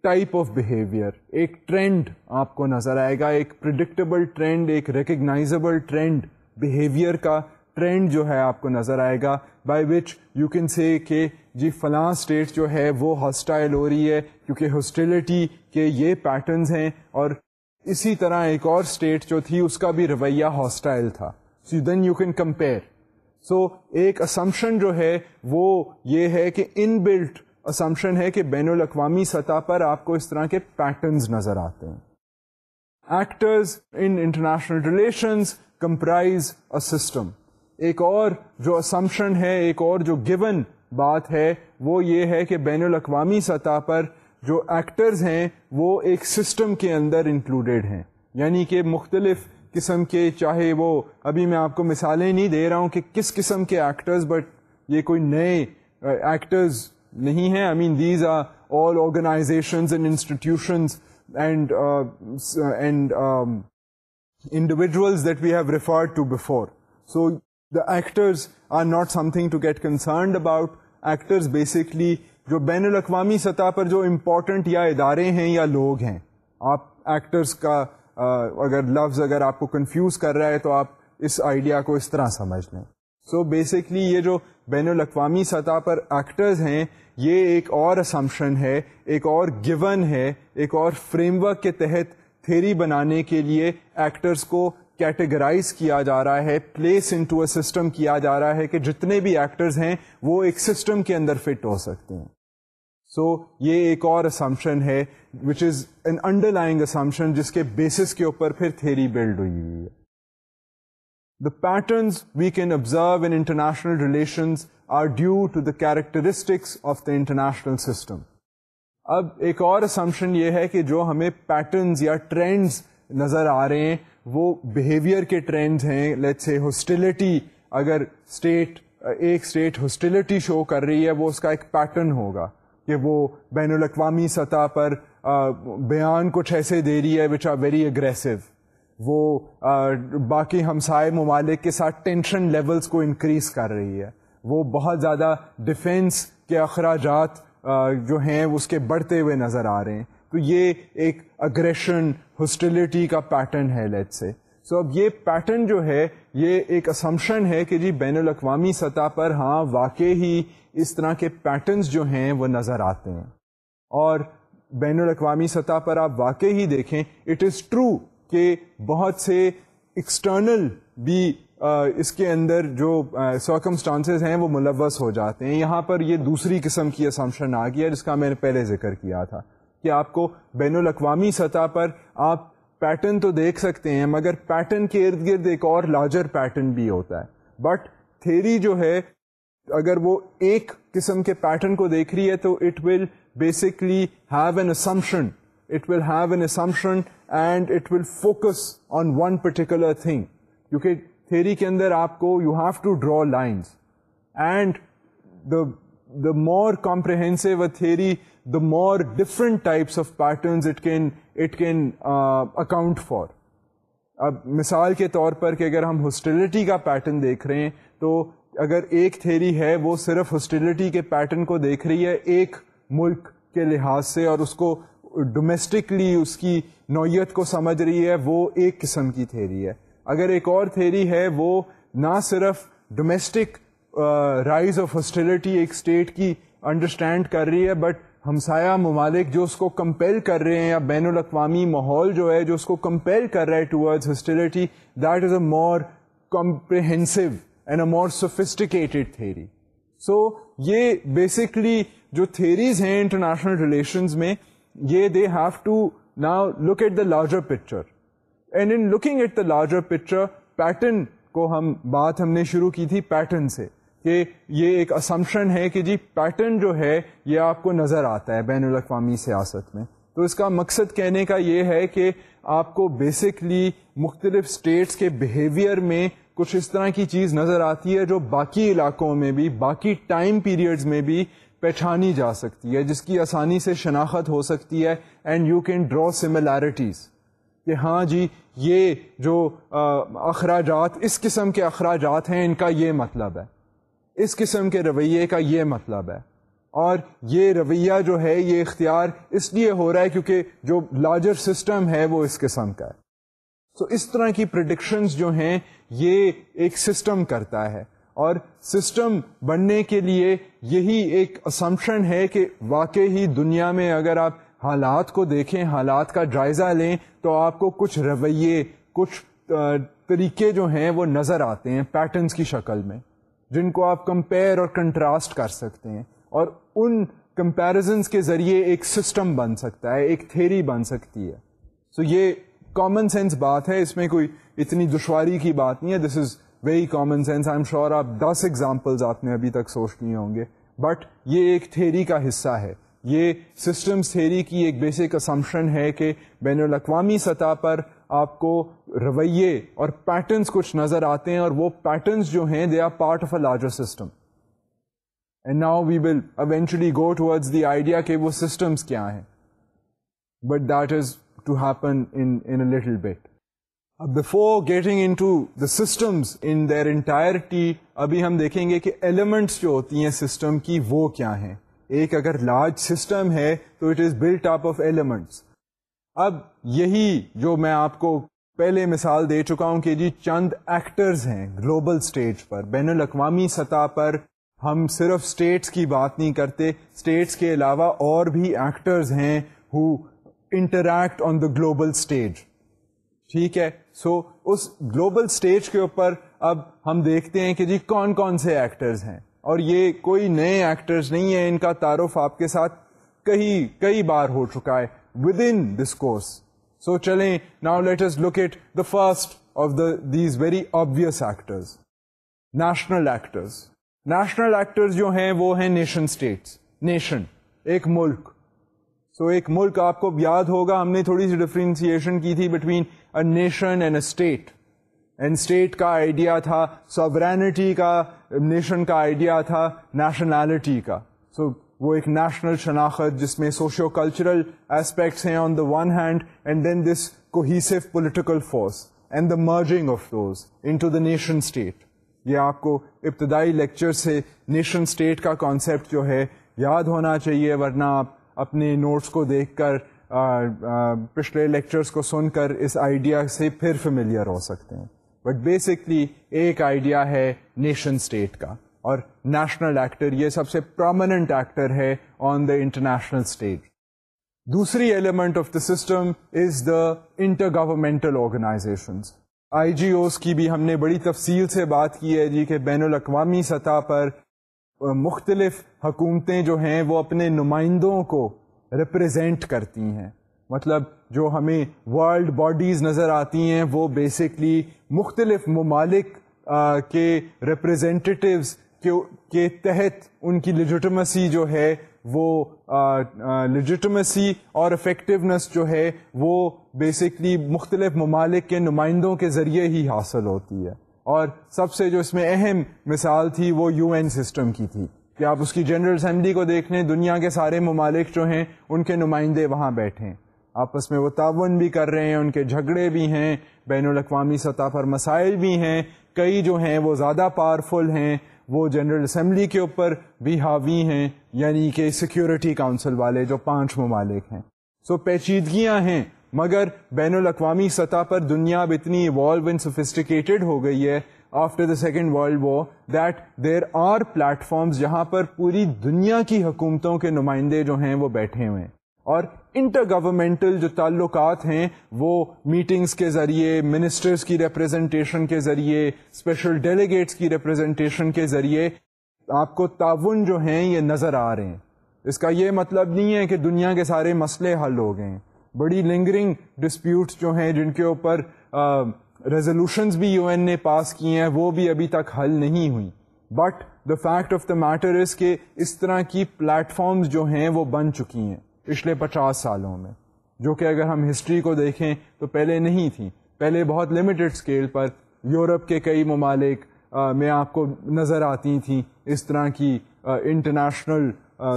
A: ٹائپ آف بیہیویئر ایک ٹرینڈ آپ کو نظر آئے گا ایک پرڈکٹیبل ٹرینڈ ایک ریکگنائزبل ٹرینڈ بیہیویئر کا ٹرینڈ جو ہے آپ کو نظر آئے گا by which you can say کہ جی فلاں اسٹیٹ جو ہے وہ ہاسٹائل ہو رہی ہے کیونکہ ہاسٹیلٹی کے یہ پیٹرنز ہیں اور اسی طرح ایک اور اسٹیٹ جو تھی اس کا بھی رویہ ہاسٹائل تھا so so then you can compare ایک اسمپشن جو ہے وہ یہ ہے کہ ان بلٹ اسمپشن ہے کہ بین الاقوامی سطح پر آپ کو اس طرح کے پیٹرنز نظر آتے ہیں actors international relations comprise a system ایک اور جو اسمپشن ہے ایک اور جو گیون بات ہے وہ یہ ہے کہ بین الاقوامی سطح پر جو ایکٹرز ہیں وہ ایک سسٹم کے اندر انکلوڈیڈ ہیں یعنی کہ مختلف قسم کے چاہے وہ ابھی میں آپ کو مثالیں نہیں دے رہا ہوں کہ کس قسم کے ایکٹرز بٹ یہ کوئی نئے ایکٹرز نہیں ہیں I mean these are all organisations and institutions and and that we have referred to before so the actors are not something to get concerned about actors basically جو بین الاقوامی سطح پر جو امپورٹنٹ یا ادارے ہیں یا لوگ ہیں آپ ایکٹرز کا اگر لفظ اگر آپ کو کنفیوز کر رہا ہے تو آپ اس آئیڈیا کو اس طرح سمجھ لیں سو so بیسکلی یہ جو بین الاقوامی سطح پر ایکٹرز ہیں یہ ایک اور اسمپشن ہے ایک اور گیون ہے ایک اور فریم ورک کے تحت تھیری بنانے کے لیے ایکٹرز کو کیٹیگرائز کیا جا رہا ہے place into a system کیا جا رہا ہے کہ جتنے بھی ایکٹرز ہیں وہ ایک سسٹم کے اندر فٹ ہو سکتے ہیں سو یہ ایک اور اسمپشن ہے which is an underlying assumption جس کے بیسس کے اوپر پھر تھیری بلڈ ہوئی ہوئی ہے the patterns we can observe international relations are due to the characteristics of the international system اب ایک اور اسمپشن یہ ہے کہ جو ہمیں پیٹرنز یا ٹرینڈز نظر آ رہے ہیں وہ بہیویئر کے ٹرینڈز ہیں لیٹس سے ہاسٹیلٹی اگر اسٹیٹ ایک اسٹیٹ ہاسٹیلٹی شو کر رہی ہے وہ اس کا ایک پیٹرن ہوگا کہ وہ بین الاقوامی سطح پر بیان کچھ ایسے دے رہی ہے وچ آر ویری اگریسو وہ باقی ہمسائے ممالک کے ساتھ ٹینشن لیولز کو انکریز کر رہی ہے وہ بہت زیادہ ڈیفینس کے اخراجات جو ہیں اس کے بڑھتے ہوئے نظر آ رہے ہیں تو یہ ایک اگریشن ہاسٹیلٹی کا پیٹرن ہے لیٹ سے سو اب یہ پیٹرن جو ہے یہ ایک اسمپشن ہے کہ جی بین الاقوامی سطح پر ہاں واقع ہی اس طرح کے پیٹرنس جو ہیں وہ نظر آتے ہیں اور بین الاقوامی سطح پر آپ واقع ہی دیکھیں اٹ از ٹرو کہ بہت سے ایکسٹرنل بھی اس کے اندر جو سرکمسٹانسز ہیں وہ ملوث ہو جاتے ہیں یہاں پر یہ دوسری قسم کی اسمپشن آ گیا جس کا میں نے پہلے ذکر کیا تھا کہ آپ کو بین الاقوامی سطح پر آپ پیٹرن تو دیکھ سکتے ہیں مگر پیٹرن کے ارد گرد ایک اور لارجر پیٹرن بھی ہوتا ہے بٹ تھیری جو ہے اگر وہ ایک قسم کے پیٹرن کو دیکھ رہی ہے تو it will basically have an assumption it will have an assumption and it will focus on one particular thing کیونکہ تھیری کے اندر آپ کو you have to draw lines and the the more comprehensive theory the more different types of patterns it can it can account for اب مثال کے طور پر کہ اگر ہم ہاسٹیلٹی کا پیٹرن دیکھ رہے ہیں تو اگر ایک تھیری ہے وہ صرف ہاسٹیلٹی کے پیٹرن کو دیکھ رہی ہے ایک ملک کے لحاظ سے اور اس کو ڈومیسٹکلی اس کی نوعیت کو سمجھ رہی ہے وہ ایک قسم کی تھیری ہے اگر ایک اور تھیری ہے وہ نہ صرف ڈومیسٹک رائز آف ہاسٹیلٹی ایک اسٹیٹ کی انڈرسٹینڈ کر رہی ہے بٹ ہمسایہ ممالک جو اس کو کمپیئر کر رہے ہیں یا بین الاقوامی ماحول جو ہے جو اس کو کمپیئر کر رہا ہے towards hostility that is a more comprehensive and a more sophisticated theory so یہ بیسکلی جو تھیریز ہیں انٹرنیشنل ریلیشنز میں یہ they have to now look at the larger picture and in looking at the larger picture pattern کو ہم بات ہم نے شروع کی تھی پیٹرن سے کہ یہ ایک اسمپشن ہے کہ جی پیٹرن جو ہے یہ آپ کو نظر آتا ہے بین الاقوامی سیاست میں تو اس کا مقصد کہنے کا یہ ہے کہ آپ کو بیسکلی مختلف اسٹیٹس کے بیہیویئر میں کچھ اس طرح کی چیز نظر آتی ہے جو باقی علاقوں میں بھی باقی ٹائم پیریڈز میں بھی پہچانی جا سکتی ہے جس کی آسانی سے شناخت ہو سکتی ہے and you can draw similarities کہ ہاں جی یہ جو اخراجات اس قسم کے اخراجات ہیں ان کا یہ مطلب ہے اس قسم کے رویے کا یہ مطلب ہے اور یہ رویہ جو ہے یہ اختیار اس لیے ہو رہا ہے کیونکہ جو لارجر سسٹم ہے وہ اس قسم کا ہے سو so اس طرح کی پرڈکشنز جو ہیں یہ ایک سسٹم کرتا ہے اور سسٹم بننے کے لیے یہی ایک اسمپشن ہے کہ واقع ہی دنیا میں اگر آپ حالات کو دیکھیں حالات کا جائزہ لیں تو آپ کو کچھ رویے کچھ طریقے جو ہیں وہ نظر آتے ہیں پیٹرنز کی شکل میں جن کو آپ کمپیئر اور کنٹراسٹ کر سکتے ہیں اور ان کمپیریزنس کے ذریعے ایک سسٹم بن سکتا ہے ایک تھیری بن سکتی ہے سو so یہ کامن سینس بات ہے اس میں کوئی اتنی دشواری کی بات نہیں ہے this is very common sense I am sure آپ دس ایگزامپلز آپ نے ابھی تک سوچ لیے ہوں گے بٹ یہ ایک تھیری کا حصہ ہے یہ سسٹمز تھیری کی ایک بیسک اسمپشن ہے کہ بین الاقوامی سطح پر آپ کو رویے اور پیٹرنس کچھ نظر آتے ہیں اور وہ پیٹرنس جو ہیں they are part of a larger system and now we will eventually go towards the idea کہ وہ سسٹمس کیا ہیں but that is to happen in little bit before getting into the systems in their entirety ابھی ہم دیکھیں گے کہ elements جو ہوتی ہیں سسٹم کی وہ کیا ہیں ایک اگر لارج سسٹم ہے تو it is built up of elements اب یہی جو میں آپ کو پہلے مثال دے چکا ہوں کہ جی چند ایکٹرز ہیں گلوبل سٹیج پر بین الاقوامی سطح پر ہم صرف اسٹیٹس کی بات نہیں کرتے اسٹیٹس کے علاوہ اور بھی ایکٹرز ہیں who interact on the global stage ٹھیک ہے سو اس گلوبل اسٹیج کے اوپر اب ہم دیکھتے ہیں کہ جی کون کون سے ایکٹرز ہیں اور یہ کوئی نئے ایکٹرز نہیں ہیں ان کا تعارف آپ کے ساتھ کئی کئی بار ہو چکا ہے with in this course so چلیں now let look at the first of the these very obvious actors national actors national actors جو ہیں وہ ہیں نیشن اسٹیٹس نیشن ایک ملک سو so, ایک ملک آپ کو یاد ہوگا ہم نے تھوڑی سی ڈفرینسیشن کی تھی between a nation and a state and state کا آئیڈیا تھا سورینٹی کا نیشن کا آئیڈیا تھا نیشنلٹی کا سو وہ ایک نیشنل شناخت جس میں سوشیو کلچرل اسپیکٹس ہیں on the one hand and then this cohesive political force and the merging of those into the nation state یہ آپ کو ابتدائی لیکچر سے نیشن اسٹیٹ کا کانسیپٹ جو ہے یاد ہونا چاہیے ورنہ آپ اپنے نوٹس کو دیکھ کر پچھلے لیکچرس کو سن کر اس آئیڈیا سے پھر فیملیئر ہو سکتے ہیں بٹ بیسکلی ایک آئیڈیا ہے نیشن اسٹیٹ کا اور نیشنل ایکٹر یہ سب سے پروماننٹ ایکٹر ہے آن دا انٹرنیشنل اسٹیٹ دوسری element of the system is the intergovernmental organisations I G Os کی بھی ہم نے بڑی تفصیل سے بات کی ہے جی کہ بین الاقوامی سطح پر مختلف حکومتیں جو ہیں وہ اپنے نمائندوں کو ریپرزینٹ کرتی ہیں مطلب جو ہمیں ورلڈ باڈیز نظر آتی ہیں وہ بیسکلی مختلف ممالک آ, کے ریپرزینٹیوز کے کے تحت ان کی لیجٹمیسی جو ہے وہ لیجٹمیسی اور افیکٹونیس جو ہے وہ بیسکلی مختلف ممالک کے نمائندوں کے ذریعے ہی حاصل ہوتی ہے اور سب سے جو اس میں اہم مثال تھی وہ یو این سسٹم کی تھی کہ آپ اس کی جنرل اسمبلی کو دیکھ لیں دنیا کے سارے ممالک جو ہیں ان کے نمائندے وہاں بیٹھے ہیں آپس میں وہ تعاون بھی کر رہے ہیں ان کے جھگڑے بھی ہیں بین الاقوامی سطح پر مسائل بھی ہیں کئی جو ہیں وہ زیادہ پاورفل ہیں وہ جنرل اسمبلی کے اوپر بھی حاوی ہیں یعنی کہ سیکیورٹی کاؤنسل والے جو پانچ ممالک ہیں سو so, پیچیدگیاں ہیں مگر بین الاقوامی سطح پر دنیا اب اتنی ایوالو اینڈ سوفسٹیکیٹڈ ہو گئی ہے after the second world war that there are platforms جہاں پر پوری دنیا کی حکومتوں کے نمائندے جو ہیں وہ بیٹھے ہوئے ہیں اور انٹر گورنمنٹل جو تعلقات ہیں وہ میٹنگز کے ذریعے منسٹرز کی ریپرزنٹیشن کے ذریعے اسپیشل ڈیلیگیٹس کی ریپرزنٹیشن کے ذریعے آپ کو تعاون جو ہیں یہ نظر آ رہے ہیں اس کا یہ مطلب نہیں ہے کہ دنیا کے سارے مسئلے حل ہو گئے ہیں بڑی لنگرنگ ڈسپیوٹس جو ہیں جن کے اوپر ریزولوشنز بھی یو این نے پاس کیے ہیں وہ بھی ابھی تک حل نہیں ہوئی but the fact of the matter is کہ اس طرح کی پلیٹ فارمز جو ہیں وہ بن چکی ہیں پچھلے پچاس سالوں میں جو کہ اگر ہم ہسٹری کو دیکھیں تو پہلے نہیں تھیں پہلے بہت لمیٹڈ اسکیل پر یورپ کے کئی ممالک میں آپ کو نظر آتی تھیں اس طرح کی انٹرنیشنل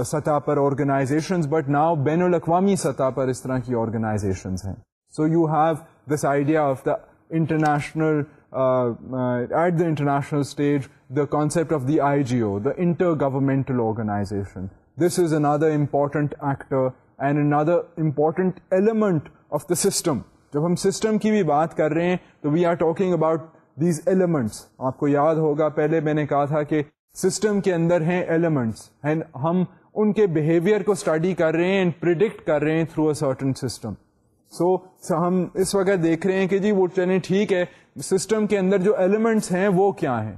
A: سطح پر آرگنائزیشنز بٹ ناؤ بین الاقوامی سطح پر اس طرح کی آرگنائزیشنز ہیں so you have this idea of the international at the international stage the concept of the I G O the intergovernmental organisation this is another important actor and another important element of the system جب ہم system کی بھی بات کر رہے ہیں تو we are talking about these elements آپ کو یاد ہوگا پہلے میں نے کہا تھا کہ سسٹم کے اندر ہیں ایلیمنٹس اینڈ ہم ان کے بہیویئر کو اسٹڈی کر رہے ہیں اینڈ پرڈکٹ کر رہے ہیں through a certain system so ہم اس وقت دیکھ رہے ہیں کہ جی وہ چلیں ٹھیک ہے سسٹم کے اندر جو ایلیمنٹس ہیں وہ کیا ہیں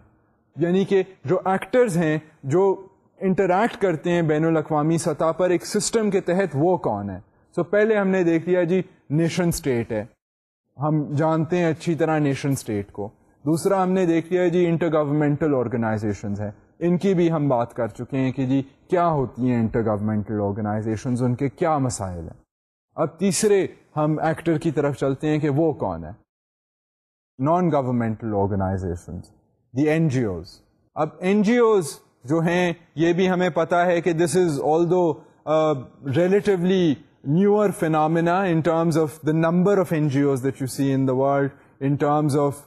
A: یعنی کہ جو ایکٹرز ہیں جو انٹریکٹ کرتے ہیں بین الاقوامی سطح پر ایک سسٹم کے تحت وہ کون ہے سو پہلے ہم نے دیکھ لیا جی نیشن اسٹیٹ ہے ہم جانتے ہیں اچھی طرح نیشن اسٹیٹ کو دوسرا ہم نے دیکھ لیا جی انٹر گورمنٹل آرگنائزیشنز ہیں ان کی بھی ہم بات کر چکے ہیں کہ جی کیا ہوتی ہیں انٹر گورنمنٹل آرگنائزیشنز ان کے کیا مسائل ہیں اب تیسرے ہم ایکٹر کی طرف چلتے ہیں کہ وہ کون ہے non governmental organisations the N G Os اب این جی اوز جو ہیں یہ بھی ہمیں پتہ ہے کہ this is although relatively newer phenomena in terms of the number of N G Os that you see in the world in terms of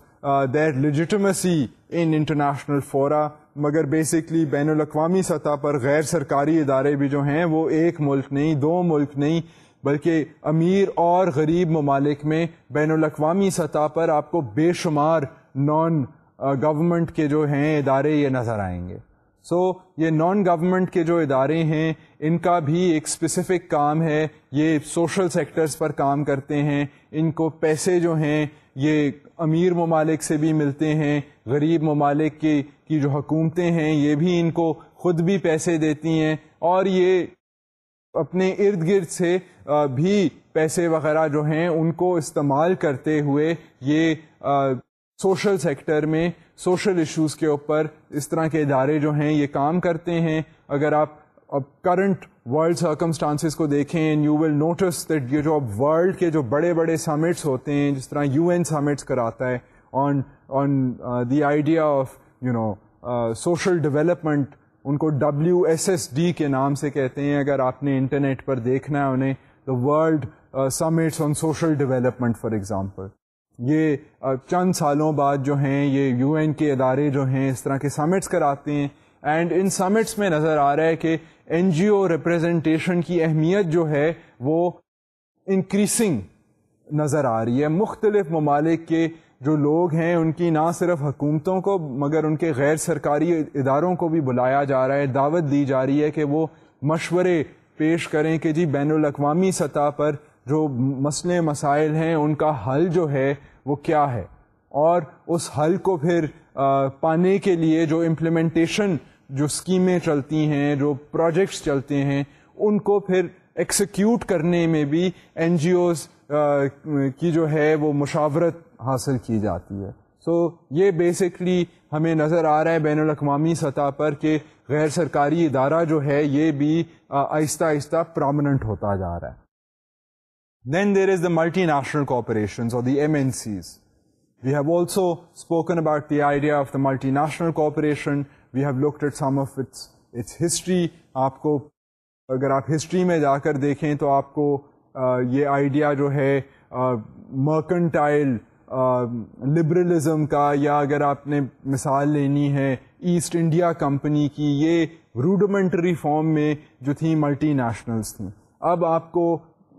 A: their legitimacy in international fora مگر basically بین الاقوامی سطح پر غیر سرکاری ادارے بھی جو ہیں وہ ایک ملک نہیں دو ملک نہیں بلکہ امیر اور غریب ممالک میں بین الاقوامی سطح پر آپ کو بے شمار نان گورنمنٹ uh, کے جو ہیں ادارے یہ نظر آئیں گے سو یہ نان گورمنٹ کے جو ادارے ہیں ان کا بھی ایک اسپیسیفک کام ہے یہ سوشل سیکٹرز پر کام کرتے ہیں ان کو پیسے جو ہیں یہ امیر ممالک سے بھی ملتے ہیں غریب ممالک کی جو حکومتیں ہیں یہ بھی ان کو خود بھی پیسے دیتی ہیں اور یہ اپنے ارد گرد سے بھی پیسے وغیرہ جو ہیں ان کو استعمال کرتے ہوئے یہ سوشل سیکٹر میں سوشل ایشوز کے اوپر اس طرح کے ادارے جو ہیں یہ کام کرتے ہیں اگر آپ اب کرنٹ ورلڈ سرکمسٹانسز کو دیکھیں and you will notice that یہ جو اب ورلڈ کے جو بڑے بڑے سمٹس ہوتے ہیں جس طرح یو این سمٹس کراتا ہے on on the idea of you know social development ان کو ڈبلیو ایس ایس ڈی کے نام سے کہتے ہیں اگر آپ نے انٹرنیٹ پر دیکھنا ہے انہیں the world summits on social development for example یہ چند سالوں بعد جو ہیں یہ یو این کے ادارے جو ہیں اس طرح کے سمٹس کراتے ہیں اینڈ ان سمٹس میں نظر آ رہا ہے کہ این جی او ریپرزینٹیشن کی اہمیت جو ہے وہ انکریسنگ نظر آ رہی ہے مختلف ممالک کے جو لوگ ہیں ان کی نہ صرف حکومتوں کو مگر ان کے غیر سرکاری اداروں کو بھی بلایا جا رہا ہے دعوت دی جا رہی ہے کہ وہ مشورے پیش کریں کہ جی بین الاقوامی سطح پر جو مسئلے مسائل ہیں ان کا حل جو ہے وہ کیا ہے اور اس حل کو پھر پانے کے لیے جو امپلیمنٹیشن جو اسکیمیں چلتی ہیں جو پروجیکٹس چلتے ہیں ان کو پھر ایکسیکیوٹ کرنے میں بھی این جی اوز کی جو ہے وہ مشاورت حاصل کی جاتی ہے سو so, یہ بیسکلی ہمیں نظر آ رہا ہے بین الاقوامی سطح پر کہ غیر سرکاری ادارہ جو ہے یہ بھی آہستہ آہستہ پرامننٹ ہوتا جا رہا ہے then there is the multinational corporation we have also spoken about the idea of the multinational corporation we have looked at its history آپ کو اگر آپ ہسٹری میں جا کر دیکھیں تو آپ کو یہ آئیڈیا جو ہے مرکنٹائل لبرلزم کا یا اگر آپ نے مثال لینی ہے ایسٹ انڈیا کمپنی کی یہ روڈومنٹری فارم میں جو تھیں ملٹی نیشنلس تھیں اب آپ کو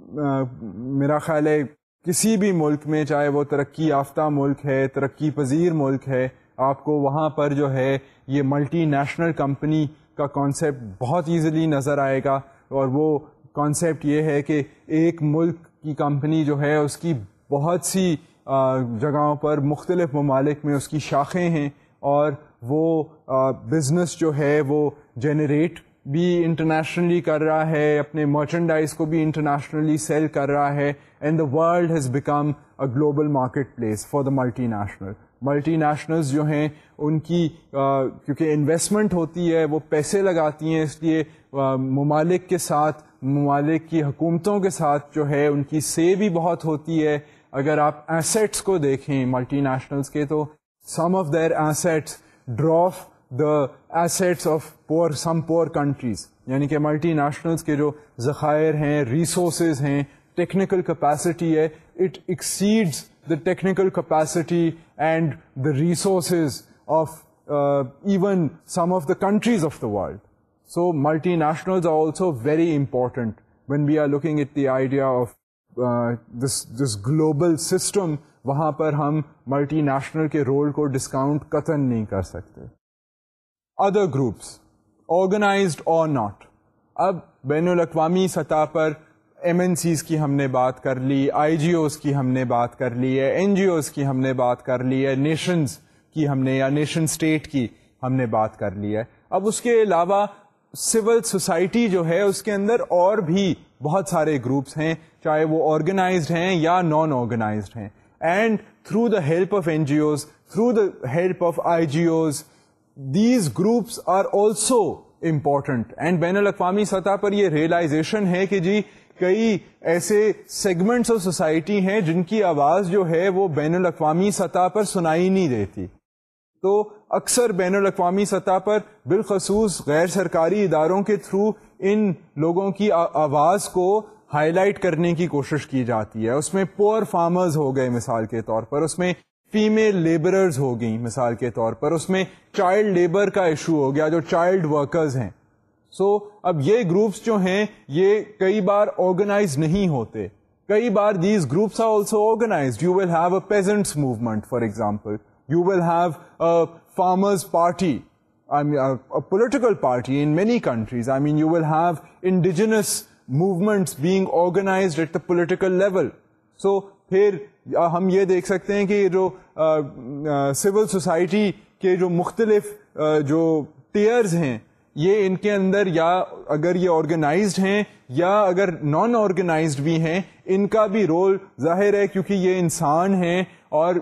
A: میرا خیال ہے کسی بھی ملک میں چاہے وہ ترقی یافتہ ملک ہے ترقی پذیر ملک ہے آپ کو وہاں پر جو ہے یہ ملٹی نیشنل کمپنی کا کانسیپٹ بہت ایزیلی نظر آئے گا اور وہ کانسیپٹ یہ ہے کہ ایک ملک کی کمپنی جو ہے اس کی بہت سی جگہوں پر مختلف ممالک میں اس کی شاخیں ہیں اور وہ بزنس جو ہے وہ جنریٹ بھی انٹرنیشنلی کر رہا ہے اپنے مرچنڈائز کو بھی انٹرنیشنلی سیل کر رہا ہے and the world has become a global marketplace for the multinational multinationals جو ہیں ان کی کیونکہ انویسٹمنٹ ہوتی ہے وہ پیسے لگاتی ہیں اس لیے ممالک کے ساتھ ممالک کی حکومتوں کے ساتھ جو ہے ان کی سی بھی بہت ہوتی ہے اگر آپ ایسیٹس کو دیکھیں ملٹی نیشنلز کے تو some of their assets draft poor some poor countries یعنی کہ ملٹی نیشنلس کے جو ذخائر ہیں ریسورسز ہیں ٹیکنیکل کیپیسٹی ہے it exceeds the technical capacity and the resources of even some of the countries of the world so multinationals are also very important when we are looking at the idea of this this global system وہاں پر ہم multi national کے role کو discount قتل نہیں کر سکتے other groups organized اور ناٹ اب بین الاقوامی سطح پر ایم این سیز کی ہم نے بات کر لی آئی جی اوز کی ہم نے بات کر لی ہے این جی اوز کی ہم نے بات کر لی ہے نیشنز کی ہم نے یا نیشن اسٹیٹ کی ہم نے بات کر لی ہے اب اس کے علاوہ سول سوسائٹی جو ہے اس کے اندر اور بھی بہت سارے گروپس ہیں چاہے وہ آرگنائزڈ ہیں یا نان آرگنائزڈ ہیں and through the help of NGOs through the help of IGOs groups are also important and بین الاقوامی سطح پر یہ ریئلائزیشن ہے کہ جی کئی ایسے سیگمنٹس آف سوسائٹی ہیں جن کی آواز جو ہے وہ بین الاقوامی سطح پر سنائی نہیں دیتی تو اکثر بین الاقوامی سطح پر بالخصوص غیر سرکاری اداروں کے تھرو ان لوگوں کی آواز کو ہائی لائٹ کرنے کی کوشش کی جاتی ہے اس میں پور فارمرز ہو گئے مثال کے طور پر اس میں فیمل لیبررز ہو گئیں مثال کے طور پر اس میں چائلڈ لیبر کا ایشو ہو گیا جو چائلڈ ورکرز ہیں سو so, اب یہ گروپس جو ہیں یہ کئی بار آرگنائز نہیں ہوتے کئی بار these groups are also organize you will have a peasants movement for example you will have farmers party political party in many countries I mean you will have indigenous movements being organized at the political level so پھر ہم یہ دیکھ سکتے ہیں کہ جو civil society کے جو مختلف جو ٹیئرز ہیں یہ ان کے اندر یا اگر یہ آرگنائزڈ ہیں یا اگر نان آرگنائزڈ بھی ہیں ان کا بھی رول ظاہر ہے کیونکہ یہ انسان ہیں اور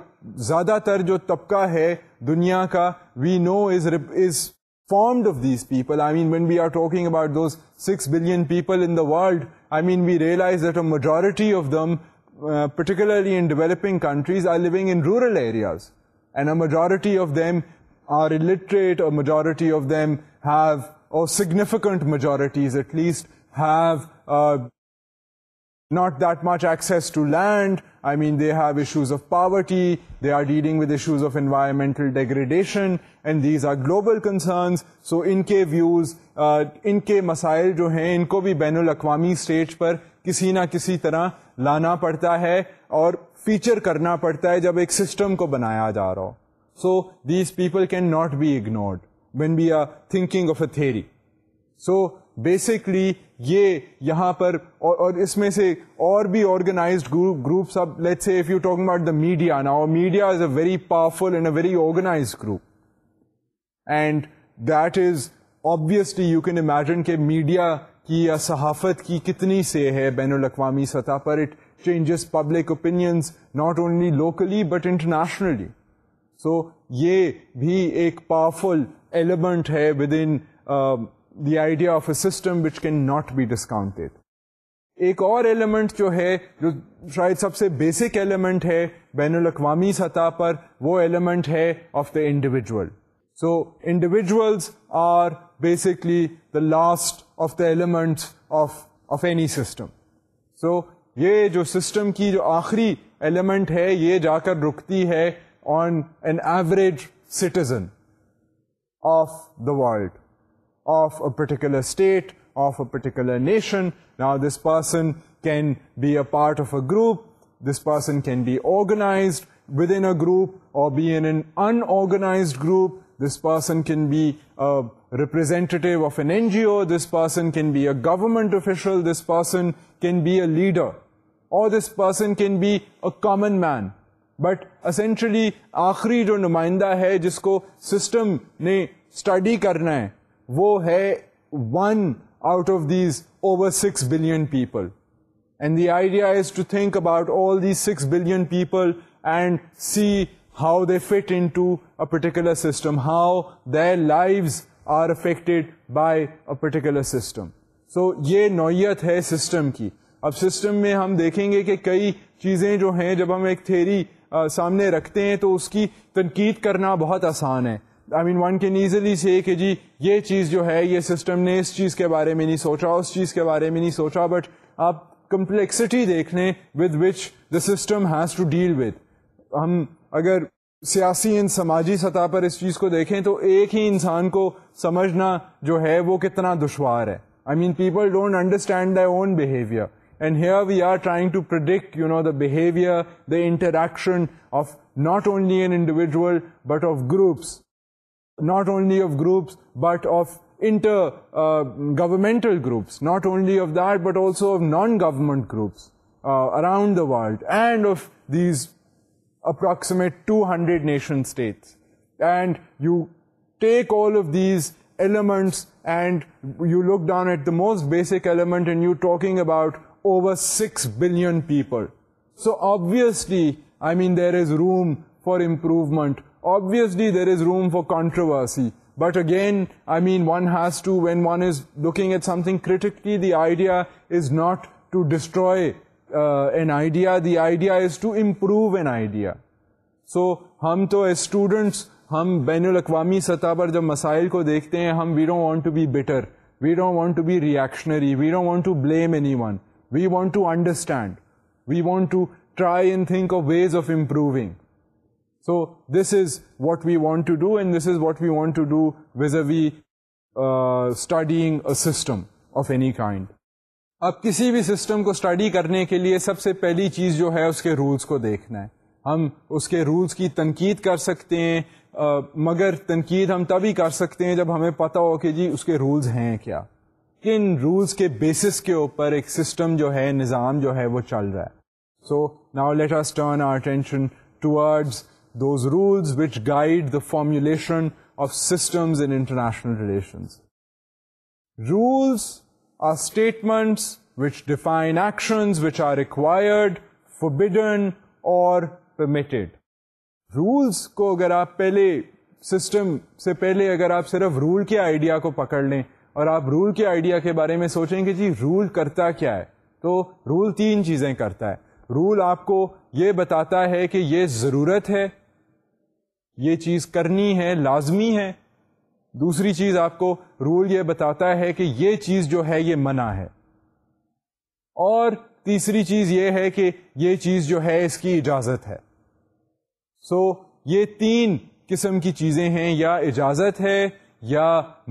A: زیادہ تر جو طبقہ ہے دنیا کا we know is is formed of these people I mean when we are talking about those six billion people in the world I mean we realize that a majority of them particularly in developing countries in rural areas and a majority of them are treated majority of them have significant majorities at least have not that much access to land I mean they have issues of poverty are dealing with issues of environmental degradation and these are global concerns so ان کے views ان کے مسائل جو ہیں ان کو بھی بین الاقوامی اسٹیج پر کسی نہ کسی طرح لانا پڑتا ہے اور فیچر کرنا پڑتا ہے جب ایک سسٹم کو بنایا جا رہا ہو so these people can not be ignored when be thinking of a theory so basically یہ یہاں پر اور, اور اس میں سے اور بھی آرگنائزڈ گروپس میڈیا نا media is a very powerful and a very organize group and that is کہ میڈیا یا صحافت کی کتنی سے ہے بین الاقوامی سطح پر it changes public opinions not only locally but internationally so یہ بھی ایک پاورفل ایلیمنٹ ہے within the idea of a system which can not be discounted ایک اور ایلیمنٹ جو ہے جو شاید سب سے بیسک ایلیمنٹ ہے بین الاقوامی سطح پر وہ ایلیمنٹ ہے of the individual so individuals are basically the last of the elements of, of any system. So, یہ جو سسٹم کی جو آخری ایلیمنٹ ہے یہ جا کر رکتی ہے on an average citizen of the world of a particular state of a particular nation نا this person can be a part of a group this person can be organized within a group اور be an an unorganized group this person can be representative of an NGO this person can be a government can be a leader اور this person can be a common man but اس جو نمائندہ ہے جس کو system نے study کرنا ہے وہ ہے one out of these over six billion people and the idea is to think about all these billion people and see how they fit into a particular system how the life are affected by a particular system so یہ نوعیت ہے system کی اب system میں ہم دیکھیں گے کہ کئی چیزیں جو ہیں جب ہم ایک تھیری سامنے رکھتے ہیں تو اس کی تنقید کرنا بہت آسان ہے I mean one can easily say کہ جی یہ چیز جو ہے یہ سسٹم نے اس چیز کے بارے میں نہیں سوچا اس چیز کے بارے میں نہیں سوچا بٹ آپ کمپلیکسٹی دیکھ لیں with which the system has to deal with ہم اگر سیاسی ان سماجی سطح پر اس چیز کو دیکھیں تو ایک ہی انسان کو سمجھنا جو ہے وہ کتنا دشوار ہے I mean people don't understand their own behaviour and here we are trying to predict you know the behaviour the interaction of not only an individual but of groups not only of groups but of intergovernmental groups not only of that but also of non government groups around the world and of these approximate 200 nation states. And you take all of these elements and you look down at the most basic element and you're talking about over 6 billion people. So obviously, I mean, there is room for improvement. Obviously, there is room for controversy. But again, I mean, one has to, when one is looking at something critically, the idea is not to destroy an idea the idea is to improve an idea so ہم تو students ہم بین الاقوامی سطح پر جب مسائل کو دیکھتے ہیں ہم we don't want to be better we don't want to be reactionary we don't want to blame anyone we want to understand we want to try and think of ways of improving so this is what we want to do and this is what we want to do ways a we studying system of any kind اب کسی بھی system کو study کرنے کے لیے سب سے پہلی چیز جو ہے اس کے رولس کو دیکھنا ہے ہم اس کے رولس کی تنقید کر سکتے ہیں مگر تنقید ہم تبھی کر سکتے ہیں جب ہمیں پتا ہو کہ جی اس کے رولس ہیں کیا کن رولس کے بیسس کے اوپر ایک سسٹم جو ہے نظام جو ہے وہ چل رہا ہے so now let us turn our attention towards those rules which guide the formulation of systems in international relations rules statements which define action which are required forbidden اور اگر آپ پہلے سسٹم سے پہلے اگر آپ صرف رول کے آئیڈیا کو پکڑ لیں اور آپ رول کے آئیڈیا کے بارے میں سوچیں کہ جی رول کرتا کیا ہے تو رول تین چیزیں کرتا ہے رول آپ کو یہ بتاتا ہے کہ یہ ضرورت ہے یہ چیز کرنی ہے لازمی ہے دوسری چیز آپ کو رول یہ بتاتا ہے کہ یہ چیز جو ہے یہ منع ہے اور تیسری چیز یہ ہے کہ یہ چیز جو ہے اس کی اجازت ہے سو so, یہ تین قسم کی چیزیں ہیں یا اجازت ہے یا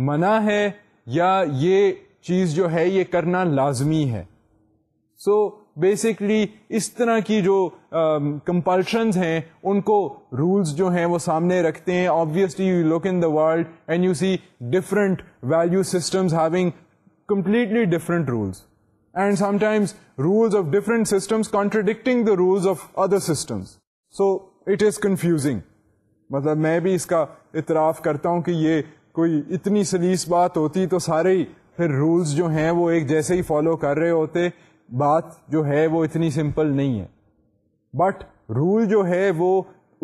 A: منع ہے یا یہ چیز جو ہے یہ کرنا لازمی ہے سو so, بیسکلی اس طرح کی جو کمپلشنز ہیں ان کو رولز جو ہیں وہ سامنے رکھتے ہیں obviously you in the world and you see different value systems having completely different rules and sometimes rules of different systems contradicting the rules of other systems so it is confusing مطلب میں بھی اس کا اعتراف کرتا ہوں کہ یہ کوئی اتنی سلیس بات ہوتی تو سارے ہی پھر رولز جو ہیں وہ ایک جیسے ہی فالو کر رہے ہوتے بات جو ہے وہ اتنی سمپل نہیں ہے بٹ رول جو ہے وہ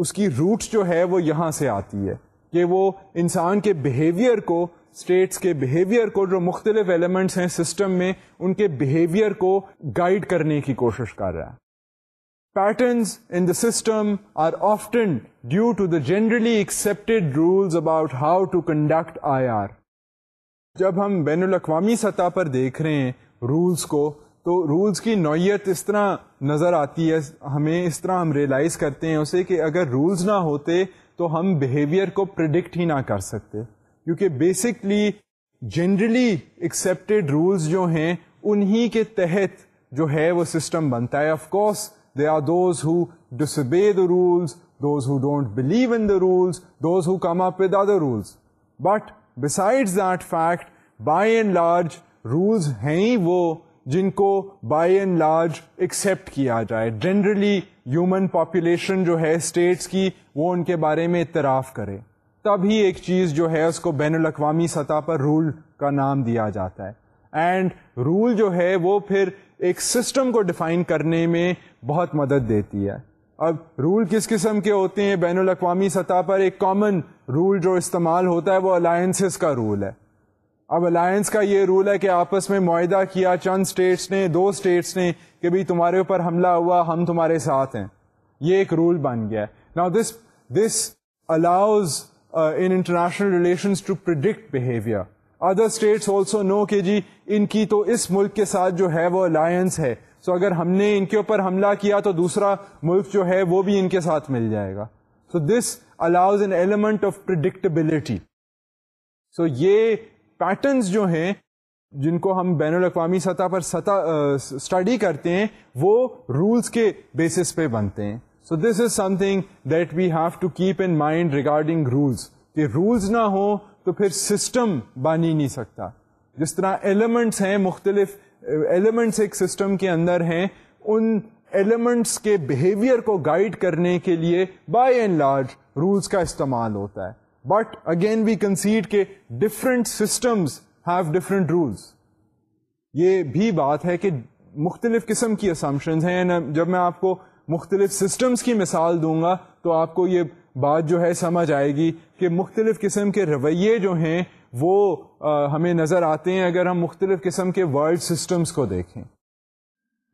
A: اس کی روٹ جو ہے وہ یہاں سے آتی ہے کہ وہ انسان کے بیہیویئر کو اسٹیٹس کے بہیویئر کو جو مختلف ایلیمنٹس ہیں سسٹم میں ان کے بہیویئر کو گائڈ کرنے کی کوشش کر رہا ہے patterns in the system are often due to the generally accepted rules about how to conduct I R جب ہم بین الاقوامی سطح پر دیکھ رہے ہیں رولس کو تو رولز کی نوعیت اس طرح نظر آتی ہے ہمیں اس طرح ہم ریئلائز کرتے ہیں اسے کہ اگر رولز نہ ہوتے تو ہم بیہیویئر کو پرڈکٹ ہی نہ کر سکتے کیونکہ بیسکلی جنرلی ایکسیپٹیڈ رولز جو ہیں انہی کے تحت جو ہے وہ سسٹم بنتا ہے of course they are those who dis the rules those who don't believe in the rules those who come up with other rules but beside that fact by and large rules ہیں ہی وہ جن کو by and large accept کیا جائے generally human population جو ہے status کی وہ ان کے بارے میں اطراف کرے تبھی ایک چیز جو ہے اس کو بین الاقوامی سطح پر رول کا نام دیا جاتا ہے اینڈ رول جو ہے وہ پھر ایک سسٹم کو ڈیفائن کرنے میں بہت مدد دیتی ہے اب رول کس قسم کے ہوتے ہیں بین الاقوامی سطح پر ایک کامن رول جو استعمال ہوتا ہے وہ الائنسز کا رول ہے اب الائنس کا یہ رول ہے کہ آپس میں معاہدہ کیا چند اسٹیٹس نے دو اسٹیٹس نے کہ بھائی تمہارے اوپر حملہ ہوا ہم تمہارے ساتھ ہیں یہ ایک رول بن گیا نا this this allows international relations behaviour other states also know کہ جی ان کی تو اس ملک کے ساتھ جو ہے وہ الائنس ہے سو so اگر ہم نے ان کے اوپر حملہ کیا تو دوسرا ملک جو ہے وہ بھی ان کے ساتھ مل جائے گا so this allows an element of predictability so یہ پیٹرنس جو ہیں جن کو ہم بین الاقوامی سطح پر سطح اسٹڈی کرتے ہیں وہ رولس کے بیسس پہ بنتے ہیں so this is something that we have to keep in mind regarding rules کہ رولز نہ ہوں تو پھر سسٹم بن ہی نہیں سکتا جس طرح ایلیمنٹس ہیں مختلف ایلیمنٹس ایک سسٹم کے اندر ہیں ان ایلیمنٹس کے بیہیویئر کو گائڈ کرنے کے لیے بائی اینڈ لارج رولس کا استعمال ہوتا ہے بٹ اگین وی کنسیڈ کے ڈفرنٹ ہیو ہی رولس یہ بھی بات ہے کہ مختلف قسم کی ہیں جب میں آپ کو مختلف سسٹمز کی مثال دوں گا تو آپ کو یہ بات جو ہے سمجھ آئے گی کہ مختلف قسم کے رویے جو ہیں وہ ہمیں نظر آتے ہیں اگر ہم مختلف قسم کے ورلڈ سسٹمس کو دیکھیں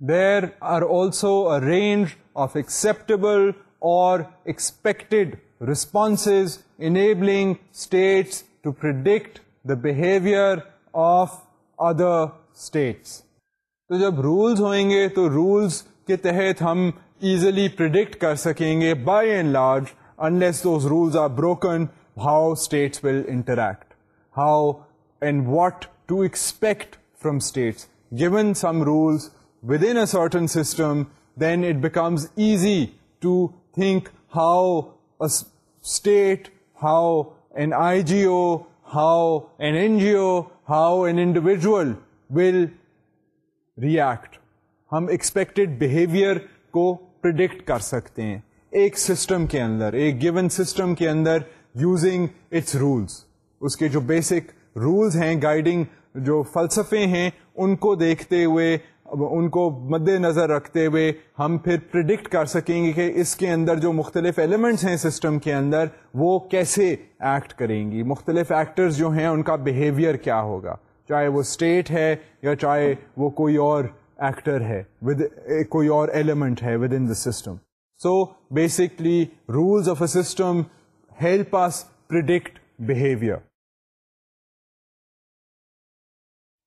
A: there are also range of acceptable اور expected response enabling states to predict the behaviour of other states تو جب رولس ہوئیں گے تو رولس کے تحت ہم ایزلی پرڈکٹ کر سکیں گے by and large unless those rules are broken how states will interact how and what to expect from states given some rules within certain system then it becomes easy to think how state how an IGO how an NGO how an individual will react ہم expected behaviour کو predict کر سکتے ہیں ایک system کے اندر ایک given system کے اندر یوزنگ اٹس رولس اس کے جو بیسک رولز ہیں گائڈنگ جو فلسفے ہیں ان کو دیکھتے ہوئے ان کو مد نظر رکھتے ہوئے ہم پھر پرڈکٹ کر سکیں گے کہ اس کے اندر جو مختلف ایلیمنٹس ہیں سسٹم کے اندر وہ کیسے ایکٹ کریں گی مختلف ایکٹرز جو ہیں ان کا بیہیویئر کیا ہوگا چاہے وہ اسٹیٹ ہے یا چاہے وہ کوئی اور ایکٹر ہے ود کوئی اور ایلیمنٹ ہے within the system so basically rules of a system help us predict behaviour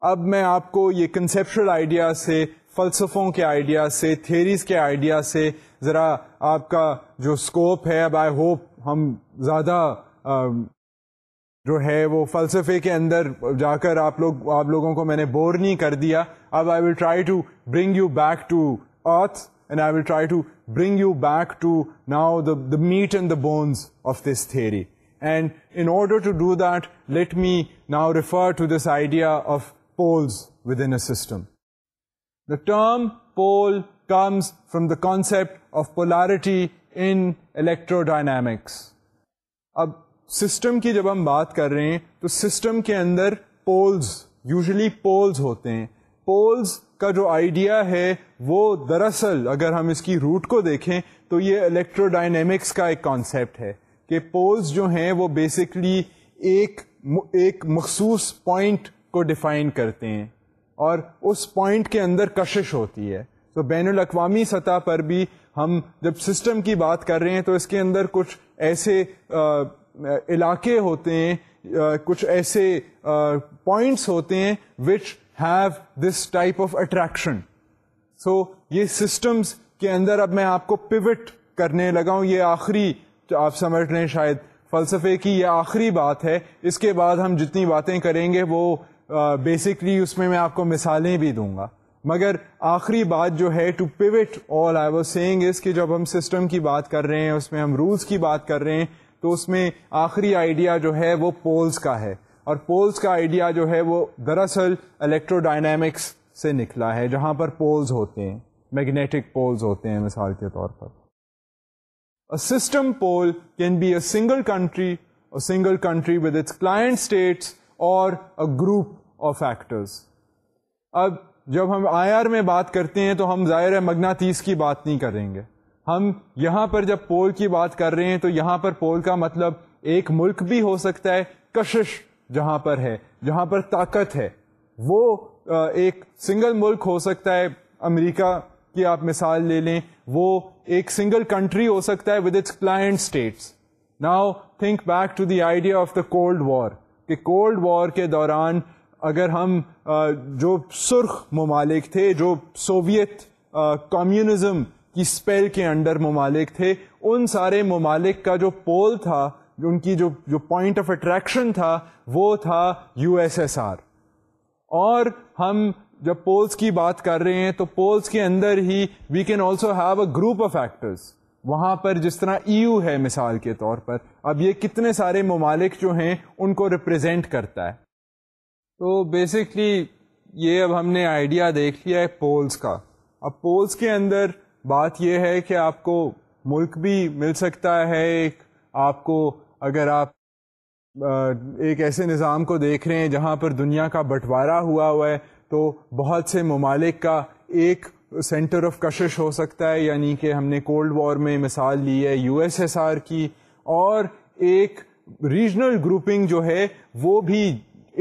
A: اب میں آپ کو یہ کنسیپشل آئیڈیا سے فلسفوں کے آئیڈیا سے تھیریز کے آئیڈیا سے ذرا آپ کا جو اسکوپ ہے اب آئی ہوپ ہم زیادہ جو ہے وہ فلسفے کے اندر جا کر آپ لوگ آپ لوگوں کو میں نے بور نہیں کر دیا اب I will try to bring you back to earth and I will try to bring you back to now the the meat and the bones of this theory and in order to do that let me now refer to this idea of poles within system the term pole comes from the concept of polarity in electrodynamics اب system کی جب ہم بات کر رہے ہیں تو system کے اندر پولز یوزلی پولز ہوتے ہیں پولز کا جو آئیڈیا ہے وہ دراصل اگر ہم اس کی روٹ کو دیکھیں تو یہ الیکٹرو ڈائنامکس کا ایک کانسیپٹ ہے کہ پولز جو ہیں وہ بیسکلی ایک مخصوص پوائنٹ کو ڈیفائن کرتے ہیں اور اس پوائنٹ کے اندر کشش ہوتی ہے تو بین الاقوامی سطح پر بھی ہم جب سسٹم کی بات کر رہے ہیں تو اس کے اندر کچھ ایسے علاقے ہوتے ہیں کچھ ایسے پوائنٹس ہوتے ہیں which have this type of attraction so یہ سسٹمز کے اندر اب میں آپ کو پیوٹ کرنے لگا ہوں یہ آخری آپ سمجھ رہے ہیں شاید فلسفے کی یہ آخری بات ہے اس کے بعد ہم جتنی باتیں کریں گے وہ بیسکلی اس میں میں آپ کو مثالیں بھی دوں گا مگر آخری بات جو ہے to put all I was saying اس کہ جب ہم سسٹم کی بات کر رہے ہیں اس میں ہم رولس کی بات کر رہے ہیں تو اس میں آخری آئیڈیا جو ہے وہ پولس کا ہے اور پولس کا آئیڈیا جو ہے وہ دراصل الیکٹرو ڈائنامکس سے نکلا ہے جہاں پر پولز ہوتے ہیں میگنیٹک پولز ہوتے ہیں مثال کے طور پر system pole can be a single country single country with its client states a group of factors اب جب ہم آئی آر میں بات کرتے ہیں تو ہم ظاہر مگنا تیس کی بات نہیں کریں گے ہم یہاں پر جب پول کی بات کر رہے ہیں تو یہاں پر پول کا مطلب ایک ملک بھی ہو سکتا ہے کشش جہاں پر ہے جہاں پر طاقت ہے وہ ایک سنگل ملک ہو سکتا ہے امریکہ کی آپ مثال لے لیں وہ ایک سنگل کنٹری ہو سکتا ہے with its client states now think back to the idea of the cold war کہ کولڈ وار کے دوران اگر ہم جو سرخ ممالک تھے جو سوویت کمیونزم کی اسپیل کے انڈر ممالک تھے ان سارے ممالک کا جو پول تھا ان کی جو پوائنٹ آف اٹریکشن تھا وہ تھا یو ایس ایس آر اور ہم جب پولس کی بات کر رہے ہیں تو پولس کے اندر ہی we can also have a group of actors وہاں پر جس طرح ای e یو ہے مثال کے طور پر اب یہ کتنے سارے ممالک جو ہیں ان کو ریپرزینٹ کرتا ہے تو بیسکلی یہ اب ہم نے آئیڈیا دیکھ لیا ہے پولس کا اب پولس کے اندر بات یہ ہے کہ آپ کو ملک بھی مل سکتا ہے ایک آپ کو اگر آپ ایک ایسے نظام کو دیکھ رہے ہیں جہاں پر دنیا کا بٹوارا ہوا ہوا ہے تو بہت سے ممالک کا ایک سینٹر آف کشش ہو سکتا ہے یعنی کہ ہم نے کولڈ وار میں مثال لی ہے یو ایس ایس آر کی اور ایک ریجنل گروپنگ جو ہے وہ بھی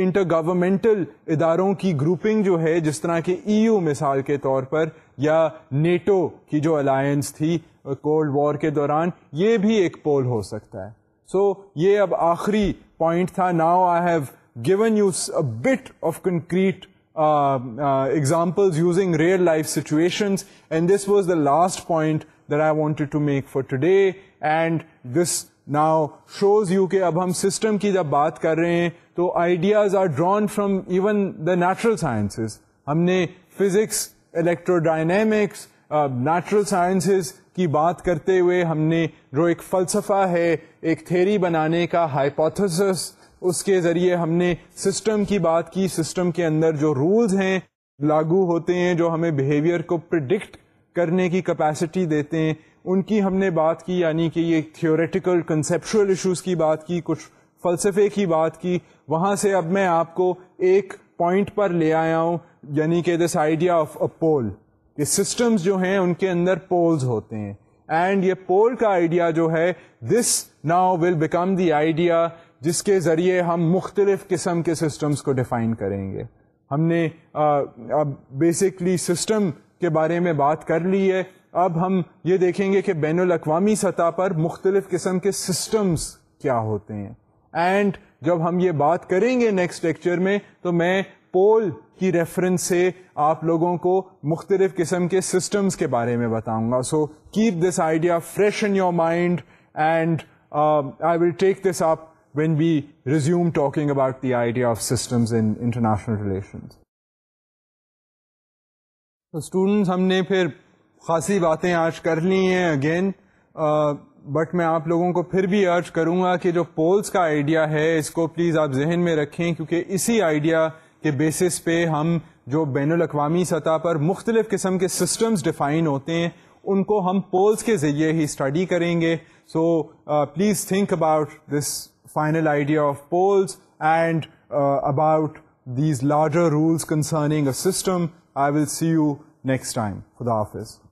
A: انٹر گورنمنٹل اداروں کی گروپنگ جو ہے جس طرح کہ ای e یو مثال کے طور پر یا نیٹو کی جو الائنس تھی کولڈ وار کے دوران یہ بھی ایک پول ہو سکتا ہے سو یہ اب آخری پوائنٹ تھا now I have given you a bit of concrete example using real life situation کی جب بات کر رہے ہیں تو ideas are drawn from even the natural sciences ہم نے physics electrodynamics natural sciences کی بات کرتے ہوئے ہم نے جو ایک فلسفہ ہے ایک تھیری بنانے کا ہائپوتھس اس کے ذریعے ہم نے سسٹم کی بات کی سسٹم کے اندر جو رولز ہیں لاگو ہوتے ہیں جو ہمیں بیہیویئر کو پرڈکٹ کرنے کی کیپیسٹی دیتے ہیں ان کی ہم نے بات کی یعنی کہ یہ تھیوریٹیکل کنسیپچل ایشوز کی بات کی کچھ فلسفے کی بات کی وہاں سے اب میں آپ کو ایک پوائنٹ پر لے آیا ہوں یعنی کہ this idea of a pole یہ سسٹمز جو ہیں ان کے اندر پولز ہوتے ہیں اینڈ یہ پول کا آئیڈیا جو ہے this now will become the idea جس کے ذریعے ہم مختلف قسم کے سسٹمز کو ڈیفائن کریں گے ہم نے بیسکلی سسٹم کے بارے میں بات کر لی ہے اب ہم یہ دیکھیں گے کہ بین الاقوامی سطح پر مختلف قسم کے سسٹمز کیا ہوتے ہیں اینڈ جب ہم یہ بات کریں گے نیکسٹ لیکچر میں تو میں پول کی ریفرنس سے آپ لوگوں کو مختلف قسم کے سسٹمز کے بارے میں بتاؤں گا so keep this idea fresh in your mind and I will take this up when be resume talking about the idea international relation students ہم نے پھر خاصی باتیں آج کر لی ہیں اگین بٹ میں آپ لوگوں کو پھر بھی ارج کروں گا کہ جو پولس کا آئیڈیا ہے اس کو پلیز آپ ذہن میں رکھیں کیونکہ اسی آئیڈیا کے بیسس پہ ہم جو بین الاقوامی سطح پر مختلف قسم کے سسٹمز ڈیفائن ہوتے ہیں ان کو ہم پولس کے ذریعے ہی اسٹڈی کریں گے so please think about this final idea of polls and about these larger rules concerning a system I will see you next time خدا حافظ